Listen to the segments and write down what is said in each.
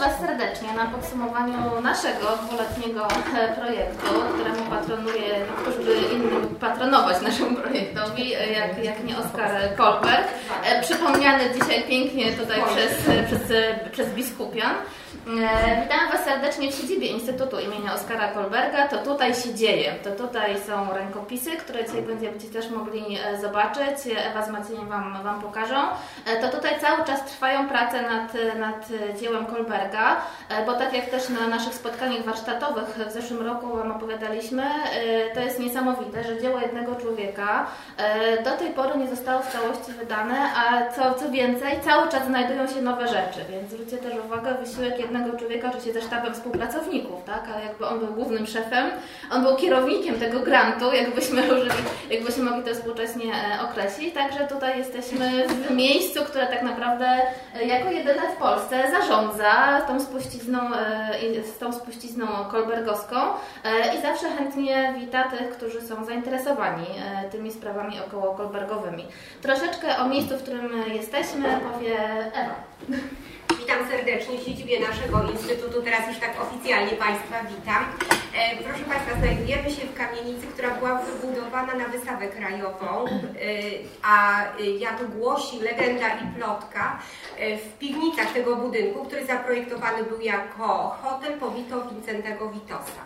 Was serdecznie na podsumowaniu naszego dwuletniego e, projektu, któremu patronuje, któż by innym patronować naszemu projektowi, e, jak, jak nie Oskar Kolberg, przypomniany dzisiaj pięknie tutaj przez, przez, przez biskupian. E, witam Was serdecznie w siedzibie Instytutu imienia Oskara Kolberga. To tutaj się dzieje. To tutaj są rękopisy, które dzisiaj będziecie też mogli e, zobaczyć. Ewa z Maciejem Wam, wam pokażą. E, to tutaj cały czas trwają prace nad, nad dziełem Kolberga, bo tak jak też na naszych spotkaniach warsztatowych w zeszłym roku Wam opowiadaliśmy, to jest niesamowite, że dzieło jednego człowieka do tej pory nie zostało w całości wydane, a co, co więcej, cały czas znajdują się nowe rzeczy, więc zwróćcie też uwagę, wysiłek jednego człowieka, oczywiście ze sztabem współpracowników, tak? ale jakby on był głównym szefem, on był kierownikiem tego grantu, jakbyśmy, użyli, jakbyśmy mogli to współcześnie e, określić. Także tutaj jesteśmy w miejscu, które tak naprawdę e, jako jedyne w Polsce zarządza tą spuścizną, e, z tą spuścizną kolbergowską i zawsze chętnie wita tych, którzy są zainteresowani tymi sprawami około kolbergowymi. Troszeczkę o miejscu, w którym jesteśmy powie Ewa. Witam serdecznie w siedzibie naszego Instytutu, teraz już tak oficjalnie Państwa witam. E, proszę Państwa, znajdujemy się w kamienicy, która była wybudowana na wystawę krajową, e, a e, jak głosi legenda i plotka, w piwnicach tego budynku, który zaprojektowany był jako hotel powito Wincentego Witosa.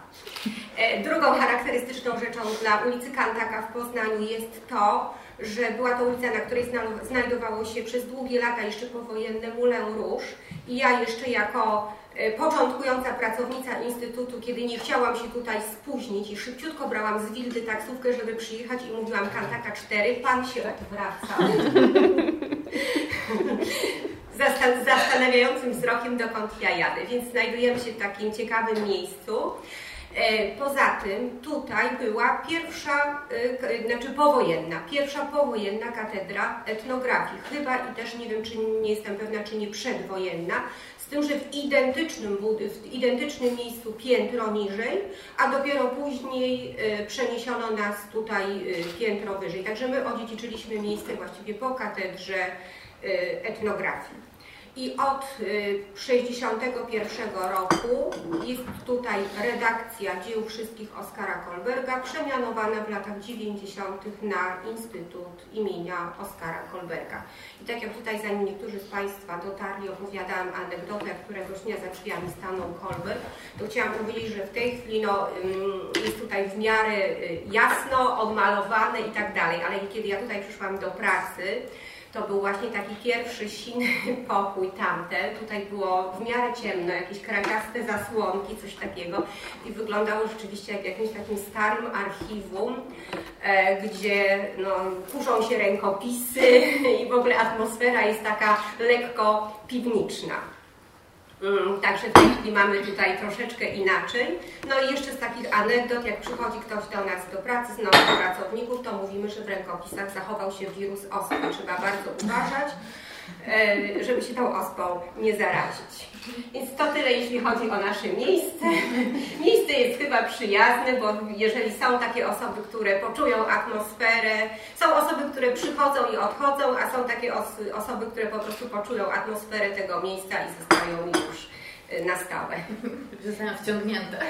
Drugą charakterystyczną rzeczą dla ulicy Kantaka w Poznaniu jest to, że była to ulica, na której znajdowało się przez długie lata jeszcze powojenne Moulin Rouge i ja jeszcze jako e, początkująca pracownica Instytutu, kiedy nie chciałam się tutaj spóźnić i szybciutko brałam z Wildy taksówkę, żeby przyjechać i mówiłam Kantaka 4, pan się odwraca. Zastanawiającym wzrokiem, dokąd ja jadę. Więc znajdujemy się w takim ciekawym miejscu. E, poza tym tutaj była pierwsza, e, znaczy powojenna, pierwsza powojenna katedra etnografii. Chyba i też nie wiem, czy nie jestem pewna, czy nie przedwojenna. Z tym, że w identycznym, w identycznym miejscu piętro niżej, a dopiero później e, przeniesiono nas tutaj piętro wyżej. Także my odziedziczyliśmy miejsce właściwie po katedrze etnografii. I od 1961 y, roku jest tutaj redakcja dzieł wszystkich Oskara Kolberga, przemianowana w latach 90. na Instytut imienia Oskara Kolberga. I tak jak tutaj zanim niektórzy z Państwa dotarli, opowiadałam anegdotę, któregoś dnia za drzwiami stanął Kolberg, to chciałam powiedzieć, że w tej chwili no, jest tutaj w miarę y, jasno, odmalowane i tak dalej, ale kiedy ja tutaj przyszłam do pracy, to był właśnie taki pierwszy siny pokój tamten. Tutaj było w miarę ciemno, jakieś krakaste zasłonki, coś takiego. I wyglądało rzeczywiście jak jakimś takim starym archiwum, e, gdzie no, kurzą się rękopisy i w ogóle atmosfera jest taka lekko piwniczna. Mm, także w tej chwili mamy tutaj troszeczkę inaczej. No i jeszcze z takich anegdot, jak przychodzi ktoś do nas do pracy z nowych pracowników, to mówimy, że w rękopisach zachował się wirus ospy. Trzeba bardzo uważać, żeby się tą ospą nie zarazić. Więc to tyle, jeśli chodzi o nasze miejsce. Miejsce jest chyba przyjazne, bo jeżeli są takie osoby, które poczują atmosferę, są osoby, które przychodzą i odchodzą, a są takie osoby, które po prostu poczują atmosferę tego miejsca i zostają już na stałe. Zostają wciągnięte.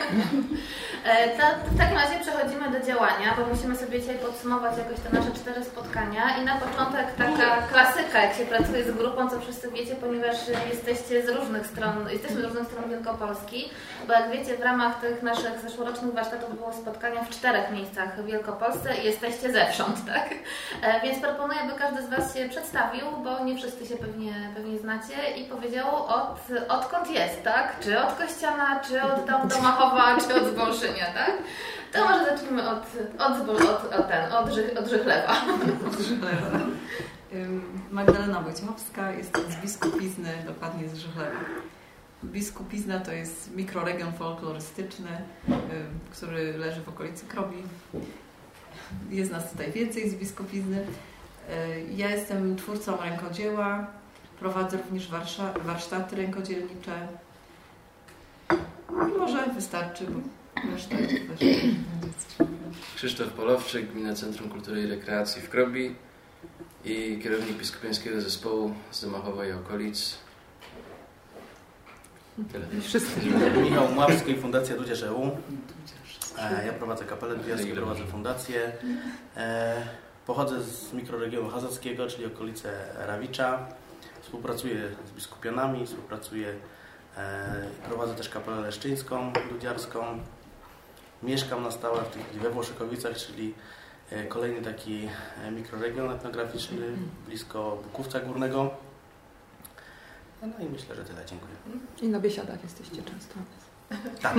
E, to w takim razie przechodzimy do działania, bo musimy sobie dzisiaj podsumować jakoś te nasze cztery spotkania i na początek taka klasyka, jak się pracuje z grupą, co wszyscy wiecie, ponieważ jesteście z różnych stron, jesteśmy z różnych stron Wielkopolski, bo jak wiecie w ramach tych naszych zeszłorocznych warsztatów było spotkania w czterech miejscach w Wielkopolsce i jesteście zewsząd, tak? E, więc proponuję, by każdy z Was się przedstawił, bo nie wszyscy się pewnie, pewnie znacie i powiedział od, odkąd jest, tak? Czy od Kościana, czy od tam Domachowa, czy od Zbolszynia, tak? To może zacznijmy od, od, od, od, ten, od, Ży, od Żychlewa. Od Żychlewa. Magdalena Wojciechowska, jestem z biskupizny, dokładnie z Żychlewa. Biskupizna to jest mikroregion folklorystyczny, który leży w okolicy Krobi. Jest nas tutaj więcej z biskupizny. Ja jestem twórcą rękodzieła, prowadzę również warsztaty rękodzielnicze, może wystarczy, bo reszta Krzysztof Polowczyk, Gmina Centrum Kultury i Rekreacji w Krobi i kierownik biskupiańskiego zespołu z Domachowa i okolic. Tyle. Wszyscy. Michał Mławski, Fundacja Dudzież EU. Ja prowadzę kapelę dudziarską, prowadzę fundację. E, Pochodzę z mikroregionu Chazowskiego, czyli okolice Rawicza. Współpracuję z biskupionami, współpracuję prowadzę też kapelę leszczyńską, dudziarską. Mieszkam na stałe w tej chwili we Włoszykowicach, czyli e, kolejny taki e, mikroregion etnograficzny blisko Bukówca Górnego. No i myślę, że tyle. Dziękuję. I na biesiadach jesteście często. Tak.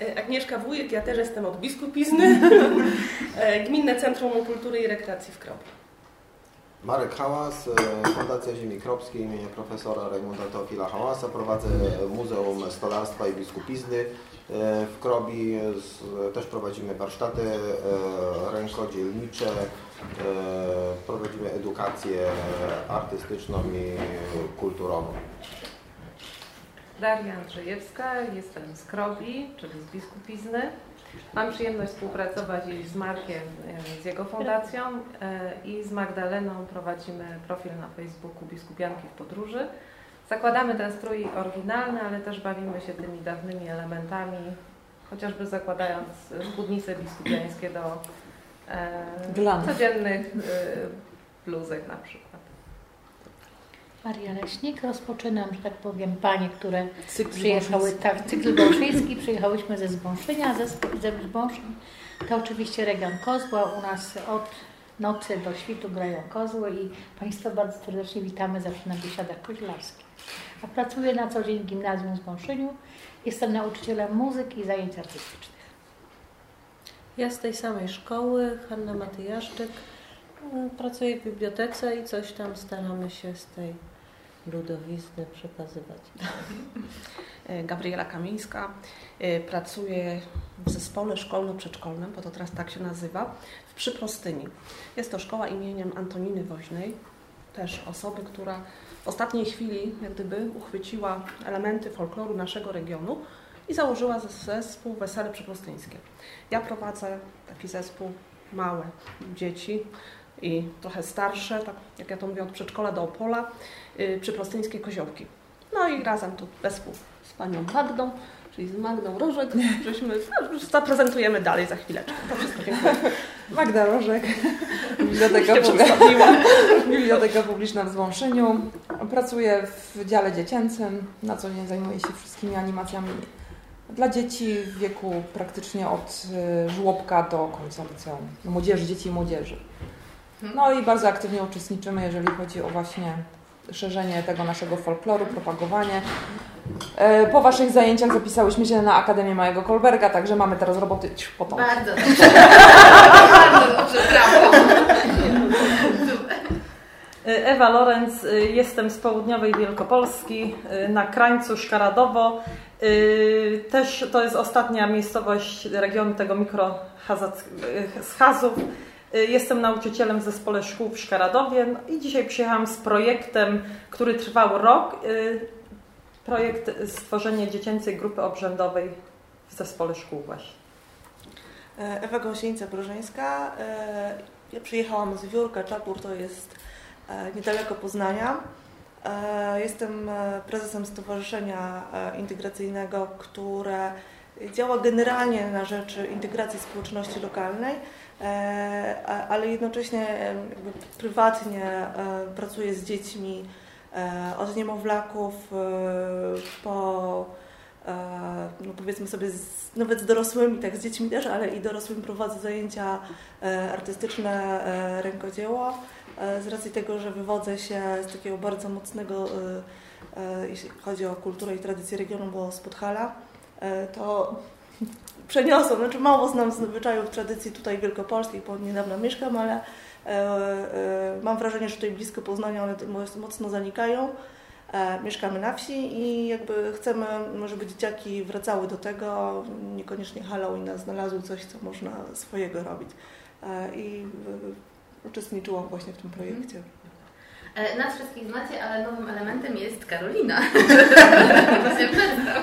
E, Agnieszka Wujek, ja też jestem od biskupizny. E, Gminne Centrum Kultury i Rekreacji w Krowie. Marek Hałas, e, Fundacja Ziemi Kropskiej imienia profesora Rajmunda Teofila Hałasa. Prowadzę Muzeum Stolarstwa i Biskupizny e, w Krobi. Też prowadzimy warsztaty e, rękodzielnicze. Prowadzimy edukację artystyczną i kulturową. Daria Andrzejewska, jestem z Krobi, czyli z Biskupizny. Mam przyjemność współpracować z Markiem, z jego fundacją e, i z Magdaleną prowadzimy profil na Facebooku Biskupianki w Podróży. Zakładamy ten strój oryginalny, ale też bawimy się tymi dawnymi elementami, chociażby zakładając spódnice biskupiańskie do e, codziennych e, bluzek na przykład. Maria Leśnik. Rozpoczynam, że tak powiem, panie, które Cykl przyjechały, tak, cykl bolszyński, przyjechałyśmy ze Zbąszynia, ze, ze Zbąszyn. To oczywiście region Kozła. U nas od nocy do świtu grają kozły i Państwa bardzo serdecznie witamy zawsze na biesiadach koźlarskich. A pracuję na co dzień w gimnazjum w Zbąszyniu. Jestem nauczycielem muzyki i zajęć artystycznych. Ja z tej samej szkoły, Hanna Matyjaszczyk. Mm, Pracuję w bibliotece i coś tam staramy się z tej ludowizny przekazywać. E, Gabriela Kamińska. E, Pracuję w zespole szkolno-przedszkolnym, bo to teraz tak się nazywa, w Przyprostyni. Jest to szkoła imieniem Antoniny Woźnej, też osoby, która w ostatniej chwili jak gdyby uchwyciła elementy folkloru naszego regionu i założyła zes- zespół Wesele Przyprostyńskie. Ja prowadzę taki zespół małe dzieci i trochę starsze, tak jak ja to mówię, od przedszkola do Opola, yy, Przyprostyńskie Koziołki. No i razem tu wespół z panią Magdą, czyli z Magdą Rożek, żeśmy, no, zaprezentujemy dalej za chwileczkę. To wszystko, dziękuję. Magda Rożek, Biblioteka. Biblioteka Publiczna w Zwąszyniu. Pracuję w dziale dziecięcym. Na co dzień zajmuję się wszystkimi animacjami dla dzieci w wieku praktycznie od y, żłobka do końca liceum. Młodzieży, dzieci i młodzieży. No i bardzo aktywnie uczestniczymy, jeżeli chodzi o właśnie szerzenie tego naszego folkloru, propagowanie. E, Po Waszych zajęciach zapisałyśmy się na Akademię Małego Kolberga, także mamy teraz roboty ciu, po to. Bardzo dobrze. Bardzo dobrze, brawo. Ewa Lorenz, y, jestem z południowej Wielkopolski, na krańcu Szkaradowo. Też to jest ostatnia miejscowość regionu tego mikro z Chazów. Y, Jestem nauczycielem w zespole szkół w Szkaradowie i dzisiaj przyjechałam z projektem, który trwał rok. Y, Projekt stworzenie dziecięcej grupy obrzędowej w zespole szkół właśnie. E, Ewa Gąsienica-Brożeńska. E, Ja przyjechałam z Wiórka, Czapur to jest e, niedaleko Poznania. Jestem prezesem Stowarzyszenia Integracyjnego, które działa generalnie na rzecz integracji społeczności lokalnej, ale jednocześnie e, prywatnie e, pracuje z dziećmi e, od niemowlaków e, po e, no powiedzmy sobie, z, nawet z dorosłymi, tak z dziećmi też, ale i dorosłymi prowadzę zajęcia e, artystyczne, e, rękodzieło. E, z racji tego, że wywodzę się z takiego bardzo mocnego, e, e, jeśli chodzi o kulturę i tradycję regionu, bo z Podhala, e, to przeniosłam, znaczy mało znam zwyczajów tradycji tutaj wielkopolskiej, bo od niedawna mieszkam, ale e, e, mam wrażenie, że tutaj blisko Poznania one mo- mocno zanikają. E, mieszkamy na wsi i jakby chcemy, żeby dzieciaki wracały do tego, niekoniecznie Halloween znalazły coś, co można swojego robić. I uczestniczyłam właśnie w tym projekcie. E, Nas wszystkich znacie, ale nowym elementem jest Karolina. Właśnie przedstaw.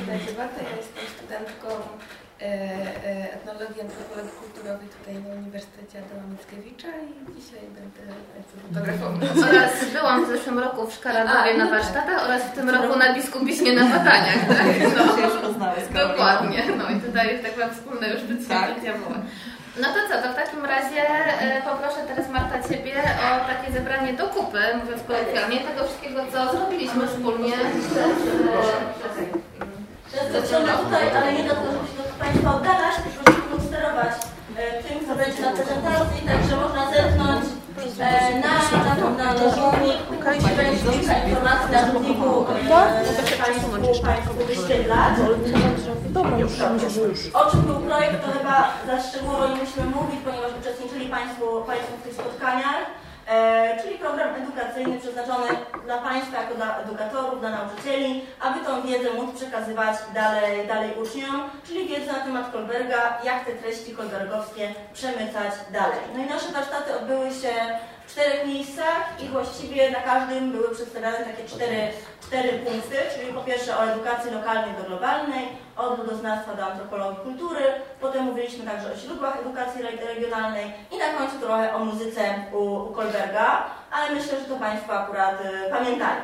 Witajcie bardzo, ja jestem studentką e, etnologii, antropologii kulturowej tutaj na Uniwersytecie Adama Mickiewicza i dzisiaj będę fotografować. Oraz byłam w zeszłym roku w Szkaradowie na no tak. warsztatach oraz w tym roku na Biskupiśnie na Bataniach. Tak? No, już poznały z Karoliną. dokładnie. No i tutaj tak powiem wspólne już przedsięwzięcia były. No to co, to w takim razie e, poproszę teraz Marta Ciebie o takie zebranie do kupy, mówiąc kolokwialnie, tego wszystkiego, co zrobiliśmy wspólnie. Zaczynamy tutaj, ale nie do tego, żeby się do Państwa oddalać, tylko żeby sterować e, tym, co będzie na prezentacji, także można zerknąć e, na, na, na, na rzutnik, gdzie będzie informacji na rzutniku e, Państwu, państwu wyświetlać. O czym był projekt, to chyba za szczegółowo nie musimy mówić, ponieważ uczestniczyli Państwo, państwo w tych spotkaniach. E, czyli program edukacyjny przeznaczony dla Państwa jako dla edukatorów, dla nauczycieli, aby tą wiedzę móc przekazywać dalej, dalej uczniom, czyli wiedzę na temat Kolberga, jak te treści kolbergowskie przemycać dalej. No i nasze warsztaty odbyły się w czterech miejscach i właściwie na każdym były przedstawiane takie cztery, cztery punkty, czyli po pierwsze o edukacji lokalnej do globalnej, od ludoznawstwa do antropologii kultury, potem mówiliśmy także o źródłach edukacji re- regionalnej i na końcu trochę o muzyce u, u Kolberga, ale myślę, że to Państwo akurat y, pamiętają.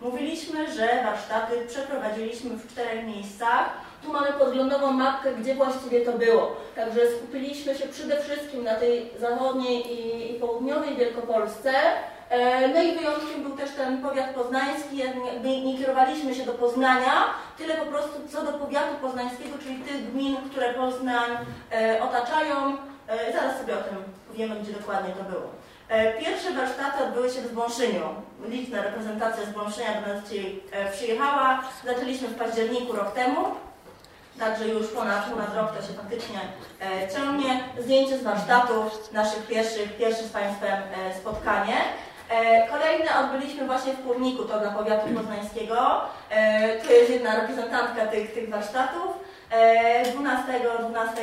Mówiliśmy, że warsztaty przeprowadziliśmy w czterech miejscach. Tu mamy podglądową mapkę, gdzie właściwie to było. Także skupiliśmy się przede wszystkim na tej zachodniej i, południowej Wielkopolsce. E, No i wyjątkiem był też ten powiat poznański. Nie, nie kierowaliśmy się do Poznania, tyle po prostu co do powiatu poznańskiego, czyli tych gmin, które Poznań e, otaczają. E, Zaraz sobie o tym powiemy, gdzie dokładnie to było. Pierwsze warsztaty odbyły się w Zbąszyniu. Liczna reprezentacja z Bąszynia do nas dzisiaj przyjechała. Zaczęliśmy w październiku rok temu. Także już ponad, ponad rok to się faktycznie e, ciągnie. Zdjęcie z warsztatów, naszych pierwszych, pierwszych z Państwem e, spotkanie. E, kolejne odbyliśmy właśnie w Płowniku, to dla powiatu poznańskiego. E, tu jest jedna reprezentantka tych, tych warsztatów. E, 12, 12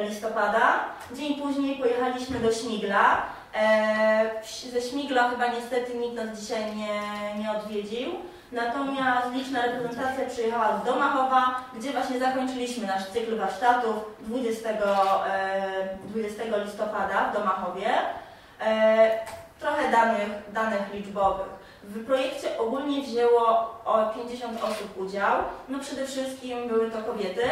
listopada. Dzień później pojechaliśmy do Śmigla. E, ze Śmigla chyba niestety nikt nas dzisiaj nie, nie odwiedził. Natomiast liczna reprezentacja przyjechała z Domachowa, gdzie właśnie zakończyliśmy nasz cykl warsztatów 20, e, 20 listopada w Domachowie. E, trochę danych, danych liczbowych. W projekcie ogólnie wzięło o 50 osób udział. No przede wszystkim były to kobiety.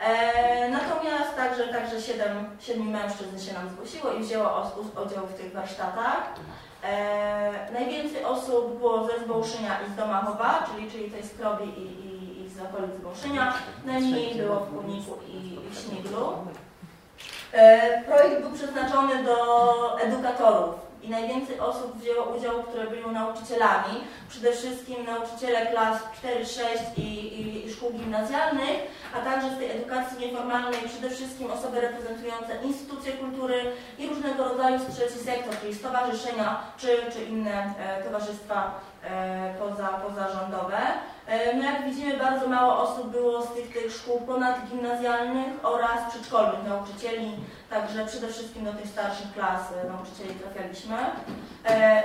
E, natomiast także, także 7, 7 mężczyzn się nam zgłosiło i wzięło udział w tych warsztatach. E, najwięcej osób było ze Zbołszynia i z Domachowa, czyli, czyli tej Skrobi i, i, i z okolic Zbołszynia. Najmniej było w Kuniku i, i w Śmiglu. E, projekt był przeznaczony do edukatorów i najwięcej osób wzięło udział, które były nauczycielami. Przede wszystkim nauczyciele klas 4-6 i, i, i szkół gimnazjalnych, a także z tej edukacji nieformalnej przede wszystkim osoby reprezentujące instytucje kultury i różnego rodzaju trzeci sektor, czyli stowarzyszenia czy, czy inne e, towarzystwa poza, pozarządowe. E, no jak widzimy, bardzo mało osób było z tych, tych szkół ponadgimnazjalnych oraz przedszkolnych nauczycieli, także przede wszystkim do tych starszych klas e, nauczycieli trafialiśmy. E,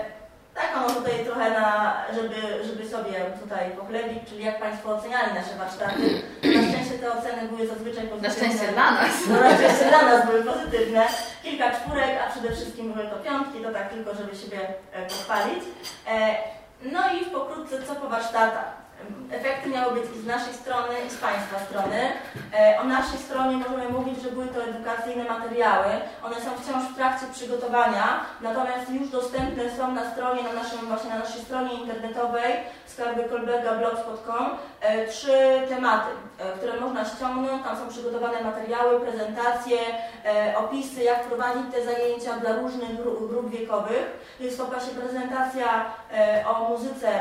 tak, mam tutaj trochę na, żeby, żeby sobie tutaj pochlebić, czyli jak Państwo oceniali nasze warsztaty. Na szczęście te oceny były zazwyczaj pozytywne. szczęście dla nas. No, na szczęście dla nas były pozytywne. Kilka czwórek, a przede wszystkim były to piątki, to tak tylko, żeby siebie e, pochwalić. No i pokrótce co po warsztatach. Efekty miały być i z naszej strony, i z Państwa strony. E, O naszej stronie możemy mówić, że były to edukacyjne materiały. One są wciąż w trakcie przygotowania, natomiast już dostępne są na stronie, na, naszym, właśnie na naszej stronie internetowej skarbykolberga.blogspot.com e, trzy tematy, e, które można ściągnąć. Tam są przygotowane materiały, prezentacje, opisy, jak prowadzić te zajęcia dla różnych gru- grup wiekowych. Jest to właśnie prezentacja o muzyce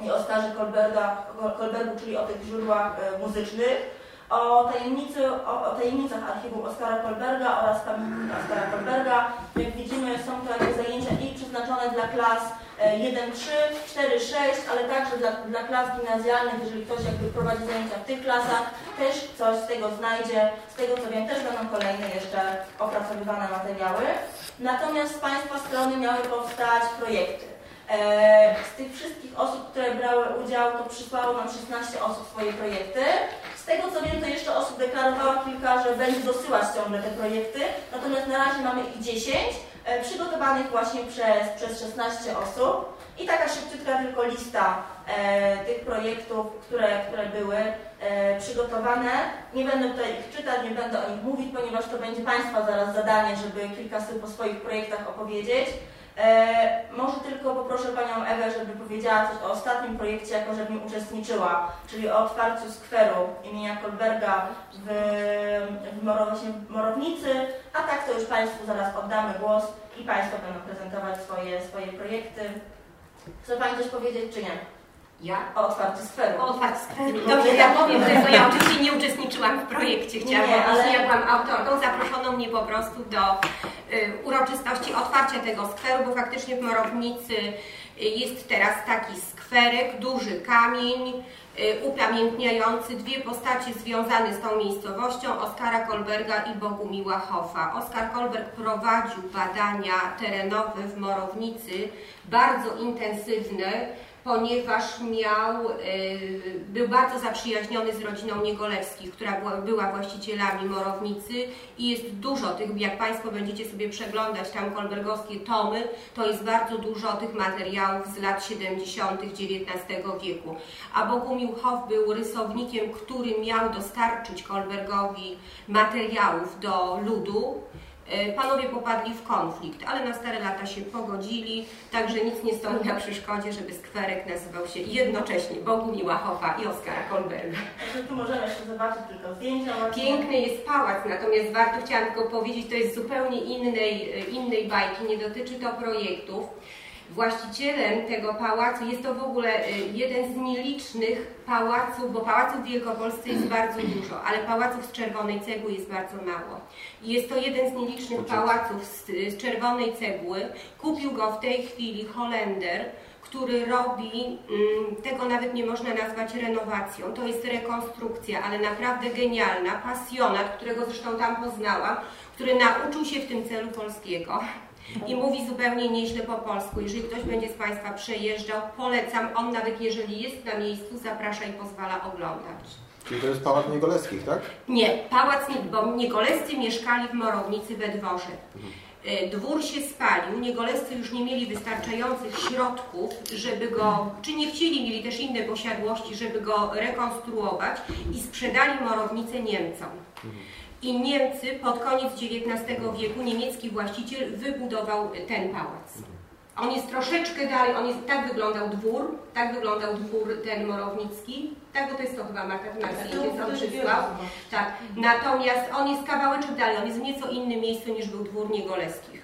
i Oskarze Kolberga, Kolbergu, czyli o tych źródłach e, muzycznych, o, tajemnicy, o, o tajemnicach archiwum Oskara Kolberga oraz pamiętnika Oskara Kolberga. Jak widzimy, są to jakby zajęcia i przeznaczone dla klas e, 1-3, 4-6, ale także dla, dla klas gimnazjalnych, jeżeli ktoś jakby prowadzi zajęcia w tych klasach, też coś z tego znajdzie. Z tego co wiem, też będą kolejne jeszcze opracowywane materiały. Natomiast z Państwa strony miały powstać projekty. E, z tych wszystkich osób, które brały udział, to przysłało nam 16 osób swoje projekty. Z tego co wiem, to jeszcze osób deklarowała kilka, że będzie dosyłać ciągle te projekty, natomiast na razie mamy ich 10, e, przygotowanych właśnie przez, przez 16 osób. I taka szybciutka tylko lista e, tych projektów, które, które były e, przygotowane. Nie będę tutaj ich czytać, nie będę o nich mówić, ponieważ to będzie Państwa zaraz zadanie, żeby kilka słów o swoich projektach opowiedzieć. E, może tylko poproszę Panią Ewę, żeby powiedziała coś o ostatnim projekcie, jako że w nim uczestniczyła, czyli o otwarciu skweru imienia Kolberga w, w Morow- Morownicy, a tak to już Państwu zaraz oddamy głos i Państwo będą prezentować swoje, swoje projekty. Chce Pani coś powiedzieć, czy nie? Ja? O otwarciu skweru. O otwarciu skweru. Dobrze, ja powiem, że ja oczywiście nie uczestniczyłam w projekcie, chciałam, Nie, ale- ja byłam autorką, zaproszono mnie po prostu do y, uroczystości otwarcia tego skweru, bo faktycznie w Morownicy y, jest teraz taki skwerek, duży kamień, y, upamiętniający dwie postacie związane z tą miejscowością, Oskara Kolberga i Bogumiła Hoffa. Oskar Kolberg prowadził badania terenowe w Morownicy, bardzo intensywne, ponieważ miał, y, był bardzo zaprzyjaźniony z rodziną Niegolewskich, która była, była właścicielami Morownicy i jest dużo tych, jak Państwo będziecie sobie przeglądać tam kolbergowskie tomy, to jest bardzo dużo tych materiałów z lat 70. XIX wieku. A Bogumił Hoff był rysownikiem, który miał dostarczyć Kolbergowi materiałów do ludu, Panowie popadli w konflikt, ale na stare lata się pogodzili, także nic nie stoi na przeszkodzie, żeby skwerek nazywał się jednocześnie Bogumiła Hoffa i Oskara Kolberga. Także tu możemy jeszcze zobaczyć tylko zdjęcia. Piękny jest pałac, natomiast warto chciałam tylko powiedzieć, to jest zupełnie innej, innej bajki, nie dotyczy to projektów. Właścicielem tego pałacu. Jest to w ogóle y, jeden z nielicznych pałaców, bo pałaców w Wielkopolsce jest bardzo dużo, ale pałaców z czerwonej cegły jest bardzo mało. I jest to jeden z nielicznych pałaców z, z czerwonej cegły. Kupił go w tej chwili Holender, który robi, mm, tego nawet nie można nazwać renowacją, to jest rekonstrukcja, ale naprawdę genialna, pasjonat, którego zresztą tam poznałam, który nauczył się w tym celu polskiego i mówi zupełnie nieźle po polsku. Jeżeli ktoś będzie z Państwa przejeżdżał, polecam, on nawet jeżeli jest na miejscu, zaprasza i pozwala oglądać. Czyli to jest pałac Niegoleskich, tak? Nie, pałac, bo Niegolescy mieszkali w Morownicy we dworze. E, Dwór się spalił, Niegolescy już nie mieli wystarczających środków, żeby go, czy nie chcieli, mieli też inne posiadłości, żeby go rekonstruować i sprzedali Morownicę Niemcom. I Niemcy pod koniec XIX wieku, niemiecki właściciel wybudował ten pałac. On jest troszeczkę dalej, on jest, tak wyglądał dwór, tak wyglądał dwór ten morownicki, tak, bo to jest to chyba Marta, ty masz zdjęcie, co on przysłał. Tak, natomiast on jest kawałeczek dalej, on jest w nieco innym miejscu niż był dwór Niegoleskich.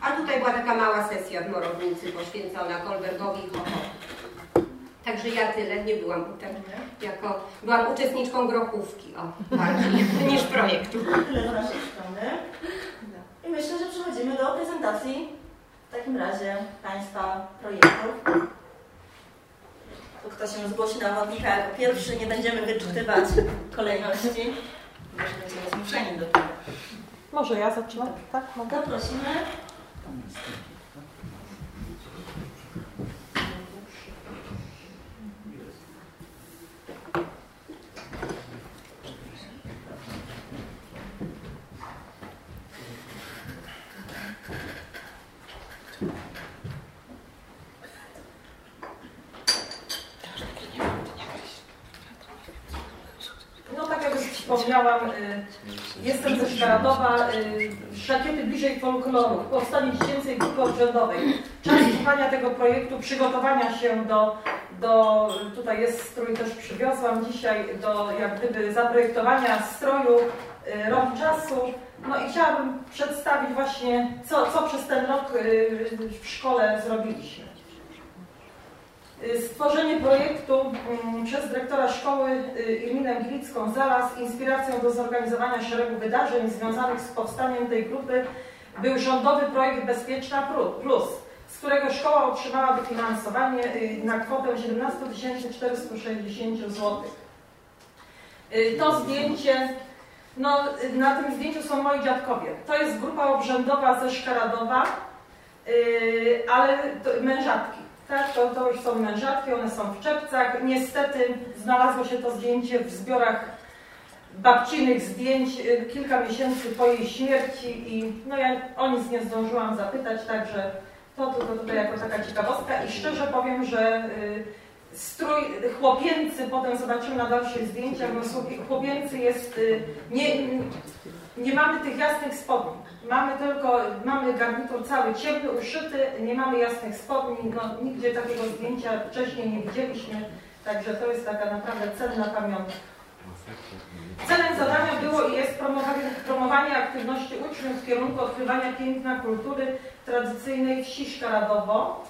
A tutaj była taka mała sesja w Morownicy poświęcona Kolbergowi i Hochowi. Także ja tyle, nie byłam potem jako, byłam uczestniczką grochówki, o, bardziej niż projektu. Tyle z naszej strony. I myślę, że przechodzimy do prezentacji w takim razie Państwa projektów. Tu kto się zgłosi na wodnika jako pierwszy, nie będziemy wyczytywać kolejności. Może będziemy zmuszeni do tego. Może ja zacznę? Tak, mogę? Zaprosimy. No tak jak już wspomniałam, y, jestem ze Szkaradowa, y, Szlakiety bliżej folkloru, powstanie dziecięcej grupy obrzędowej. Czas trwania tego projektu, przygotowania się do, do, tutaj jest strój też przywiozłam dzisiaj, do jak gdyby zaprojektowania stroju, y, rok czasu. No i chciałabym przedstawić właśnie, co, co przez ten rok y, w szkole zrobiliśmy. Y, Stworzenie projektu mm, przez dyrektora szkoły y, Irminę Gilicką zaraz inspiracją do zorganizowania szeregu wydarzeń związanych z powstaniem tej grupy był rządowy projekt Bezpieczna Plus, z którego szkoła otrzymała dofinansowanie y, na kwotę 17 460 zł. To zdjęcie, no, na tym zdjęciu są moi dziadkowie. To jest grupa obrzędowa ze Szkaradowa. Ale to, mężatki, tak, to, to już są mężatki, one są w czepcach. Niestety znalazło się to zdjęcie w zbiorach babcinych zdjęć yy, kilka miesięcy po jej śmierci i no ja o nic nie zdążyłam zapytać, także to tylko tutaj jako taka ciekawostka i szczerze powiem, że yy, strój chłopięcy, potem zobaczymy na dalszych zdjęciach, no chłopięcy jest, y, nie, nie mamy tych jasnych spodni. Mamy tylko, mamy garnitur cały ciemny, uszyty, nie mamy jasnych spodni, no, nigdzie takiego zdjęcia wcześniej nie widzieliśmy, także to jest taka naprawdę cenna pamiątka. Celem zadania było i jest promowanie, promowanie aktywności uczniów w kierunku odkrywania piękna kultury tradycyjnej wsi Szkaradowo,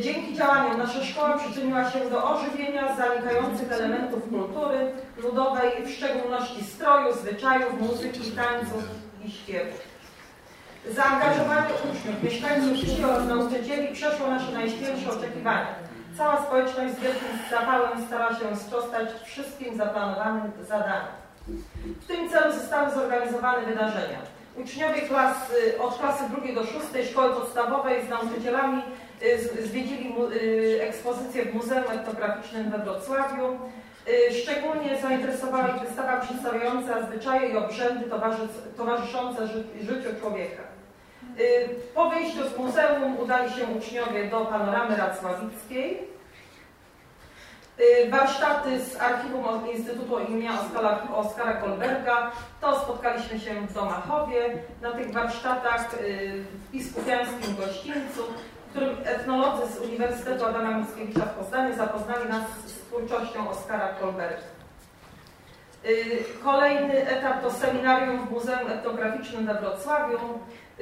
dzięki działaniom nasza szkoła przyczyniła się do ożywienia zanikających elementów kultury ludowej, w szczególności stroju, zwyczajów, muzyki, tańców i śpiewów. Zaangażowanie uczniów, mieszkańców wsi oraz nauczycieli przeszło nasze najśpięższe oczekiwania. Cała społeczność z wielkim zapałem stara się sprostać wszystkim zaplanowanym zadaniom. W tym celu zostały zorganizowane wydarzenia. Uczniowie klas, od klasy drugiej do szóstej szkoły podstawowej z nauczycielami Y, zwiedzili y, ekspozycję w Muzeum Etnograficznym we Wrocławiu. Y, szczególnie zainteresowała ich wystawa przedstawiająca zwyczaje i obrzędy towarzyszące życiu człowieka. Po wyjściu z muzeum udali się uczniowie do panoramy Racławickiej. Warsztaty z archiwum Instytutu imienia Oskara, Oskara Kolberga. To spotkaliśmy się w Domachowie. Na tych warsztatach w biskupiańskim gościńcu w którym etnolodzy z Uniwersytetu Adama Mickiewicza w Poznaniu zapoznali nas z twórczością Oskara Kolberta. Y, kolejny etap to seminarium w Muzeum Etnograficznym we Wrocławiu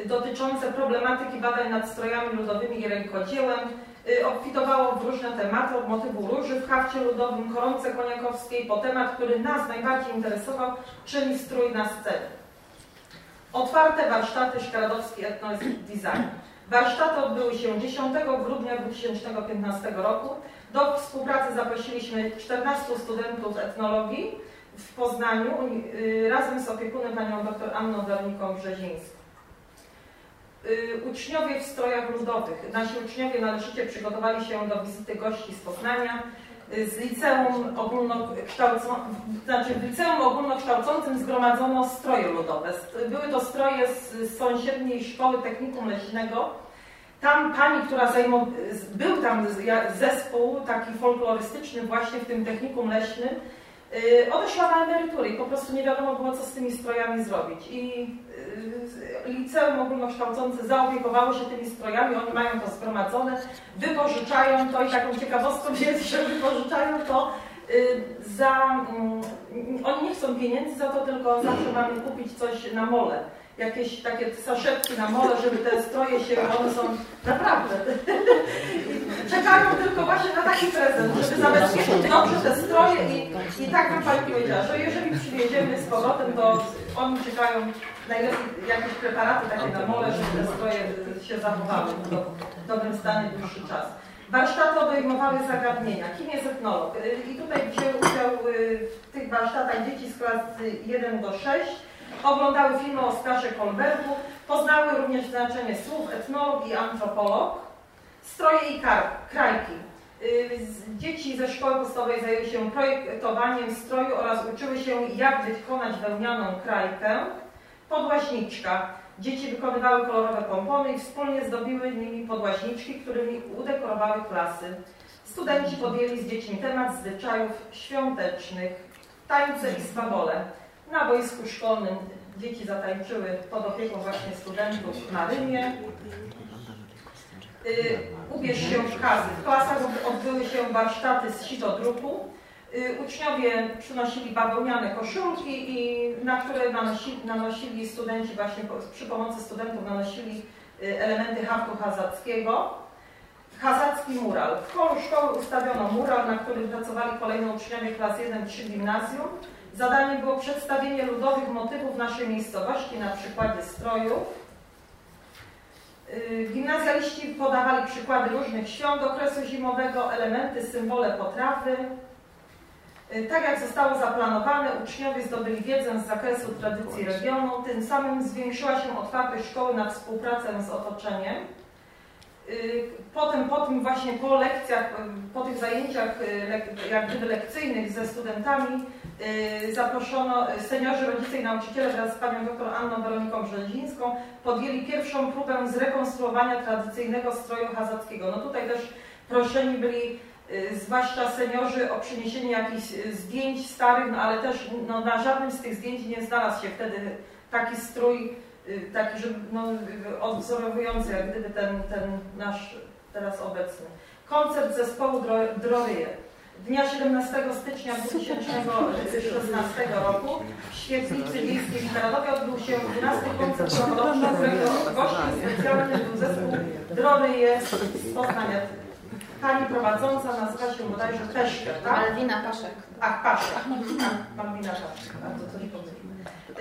dotyczące problematyki badań nad strojami ludowymi i rękodziełem. Y, obfitowało w różne tematy, od motywu róży w hafcie ludowym, koronce koniakowskiej, po temat, który nas najbardziej interesował, czyli strój na scenie. Otwarte warsztaty Szkaradowski Ethno Design. Warsztaty odbyły się 10 grudnia 2015 roku. Do współpracy zaprosiliśmy 14 studentów etnologii w Poznaniu y, razem z opiekunem panią dr Anną Werniką Brzezińską. Y, uczniowie w strojach ludowych. Nasi uczniowie należycie przygotowali się do wizyty gości z Poznania. Y, z liceum ogólnokształcącym, znaczy w liceum ogólnokształcącym zgromadzono stroje ludowe. Były to stroje z sąsiedniej szkoły technikum leśnego. Tam pani, która zajmował, był tam zespół taki folklorystyczny właśnie w tym technikum leśnym, odeszła na emeryturę i po prostu nie wiadomo było, co z tymi strojami zrobić. I y, liceum ogólnokształcące zaopiekowało się tymi strojami, oni mają to zgromadzone, wypożyczają to i taką ciekawostką jest, że wypożyczają to y, za... Mm, oni nie chcą pieniędzy za to, tylko zawsze mamy kupić coś na mole jakieś takie saszetki na mole, żeby te stroje się, one są naprawdę. Czekają tylko właśnie na taki prezent, żeby zabezpieczyć dobrze te stroje i, i tak bym Pani powiedziała, że jeżeli przywieziemy z powrotem, to oni czekają najlepiej jakieś preparaty takie na mole, żeby te stroje się zachowały w dobrym stanie dłuższy czas. Warsztaty obejmowały zagadnienia. Kim jest etnolog? I tutaj wzięły udział y, w tych warsztatach dzieci z klasy 1 do 6 Oglądały filmy o Oskarze Kolbergu, poznały również znaczenie słów etnolog i antropolog, stroje i krajki. Y, dzieci ze szkoły podstawowej zajęły się projektowaniem stroju oraz uczyły się, jak wykonać wełnianą krajkę. Podłaźniczka. Dzieci wykonywały kolorowe pompony i wspólnie zdobiły nimi podłaźniczki, którymi udekorowały klasy. Studenci podjęli z dziećmi temat zwyczajów świątecznych, tańce i swawole. Na boisku szkolnym dzieci zatańczyły pod opieką właśnie studentów na Rymie. Y, ubierz się w kazy. W klasach odbyły się warsztaty z sitodruku. Y, uczniowie przynosili bawełniane koszulki, i na które nanosili, nanosili studenci właśnie przy pomocy studentów nanosili y, elementy haftu hazackiego. Hazacki mural. W holu szkoły ustawiono mural, na którym pracowali kolejne uczniowie klas 1-3 gimnazjum. Zadaniem było przedstawienie ludowych motywów naszej miejscowości na przykładzie strojów. Y, gimnazjaliści podawali przykłady różnych świąt okresu zimowego, elementy, symbole potrawy. Y, Tak jak zostało zaplanowane, uczniowie zdobyli wiedzę z zakresu tradycji regionu, tym samym zwiększyła się otwartość szkoły na współpracę z otoczeniem. Y, Potem po tym właśnie po lekcjach, po tych zajęciach jak gdyby lekcyjnych ze studentami zaproszono y, seniorzy, rodzice i nauczyciele wraz z panią dr Anną Weroniką Brzezińską podjęli pierwszą próbę zrekonstruowania tradycyjnego stroju hazackiego. No tutaj też proszeni byli y, zwłaszcza seniorzy o przyniesienie jakichś y, zdjęć starych, no ale też no, na żadnym z tych zdjęć nie znalazł się wtedy taki strój, y, taki, żeby no, y, odwzorowujący jak gdyby ten, ten nasz teraz obecny. Koncert zespołu Dro- Droryje. Dnia 17 stycznia 2016 roku w Świetlicy Wiejskiej w odbył się 12 koncert promodowczy, którego gościem specjalnym był zespół Droryje z Poznania. Pani prowadząca nazywa się bodajże Peszker, tak? Malwina Paszek. Ach, Paszek. Malwina Paszek. Bardzo to nie pomyliłem.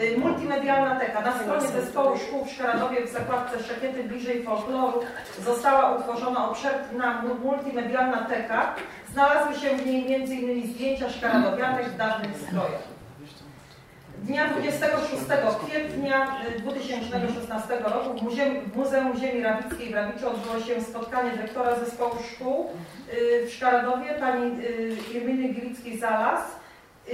Y, Multimedialna teka. Na stronie zespołu szkół w Szkaradowie w zakładce Szakiety bliżej folkloru została utworzona obszerna mu- multimedialna teka. Znalazły się w niej m.in. zdjęcia szkaradowianek w dawnych strojach. Dnia 26 kwietnia y, 2016 roku w Muzeum, w Muzeum Ziemi Rawickiej w Rawiczu odbyło się spotkanie dyrektora zespołu szkół y, w Szkaradowie, pani y, Irminy Gilickiej-Zalas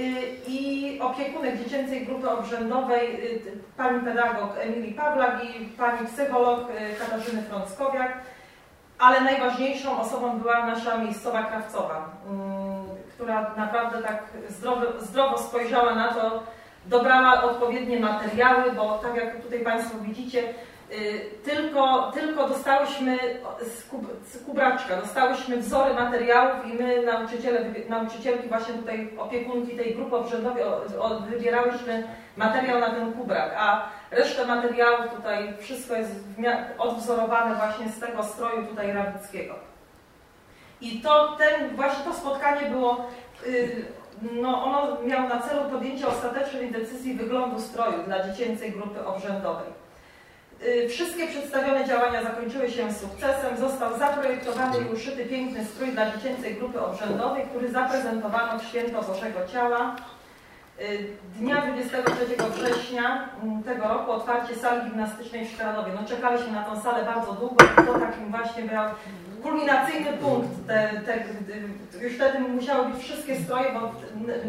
y, i opiekunek dziecięcej grupy obrzędowej, y, pani pedagog Emilii Pawlak i pani psycholog y, Katarzyny Frąckowiak, ale najważniejszą osobą była nasza miejscowa krawcowa, mm, która naprawdę tak zdrowo, zdrowo spojrzała na to, dobrała odpowiednie materiały, bo tak jak tutaj Państwo widzicie, tylko, tylko dostałyśmy z, kub, z kubraczka, dostałyśmy wzory materiałów i my, nauczyciele, nauczycielki, właśnie tutaj opiekunki tej grupy obrzędowej, wybierałyśmy materiał na ten kubrak, a resztę materiałów tutaj, wszystko jest odwzorowane właśnie z tego stroju tutaj rawickiego. I to ten, właśnie to spotkanie było, y, no ono miało na celu podjęcie ostatecznej decyzji wyglądu stroju dla dziecięcej grupy obrzędowej. Y, Wszystkie przedstawione działania zakończyły się sukcesem. Został zaprojektowany i uszyty piękny strój dla dziecięcej grupy obrzędowej, który zaprezentowano w święto Bożego Ciała. Y, Dnia 23 września mm, tego roku otwarcie sali gimnastycznej w Szkaranowie. No czekaliśmy na tą salę bardzo długo to takim właśnie był kulminacyjny punkt. Te, te, już wtedy musiały być wszystkie stroje, bo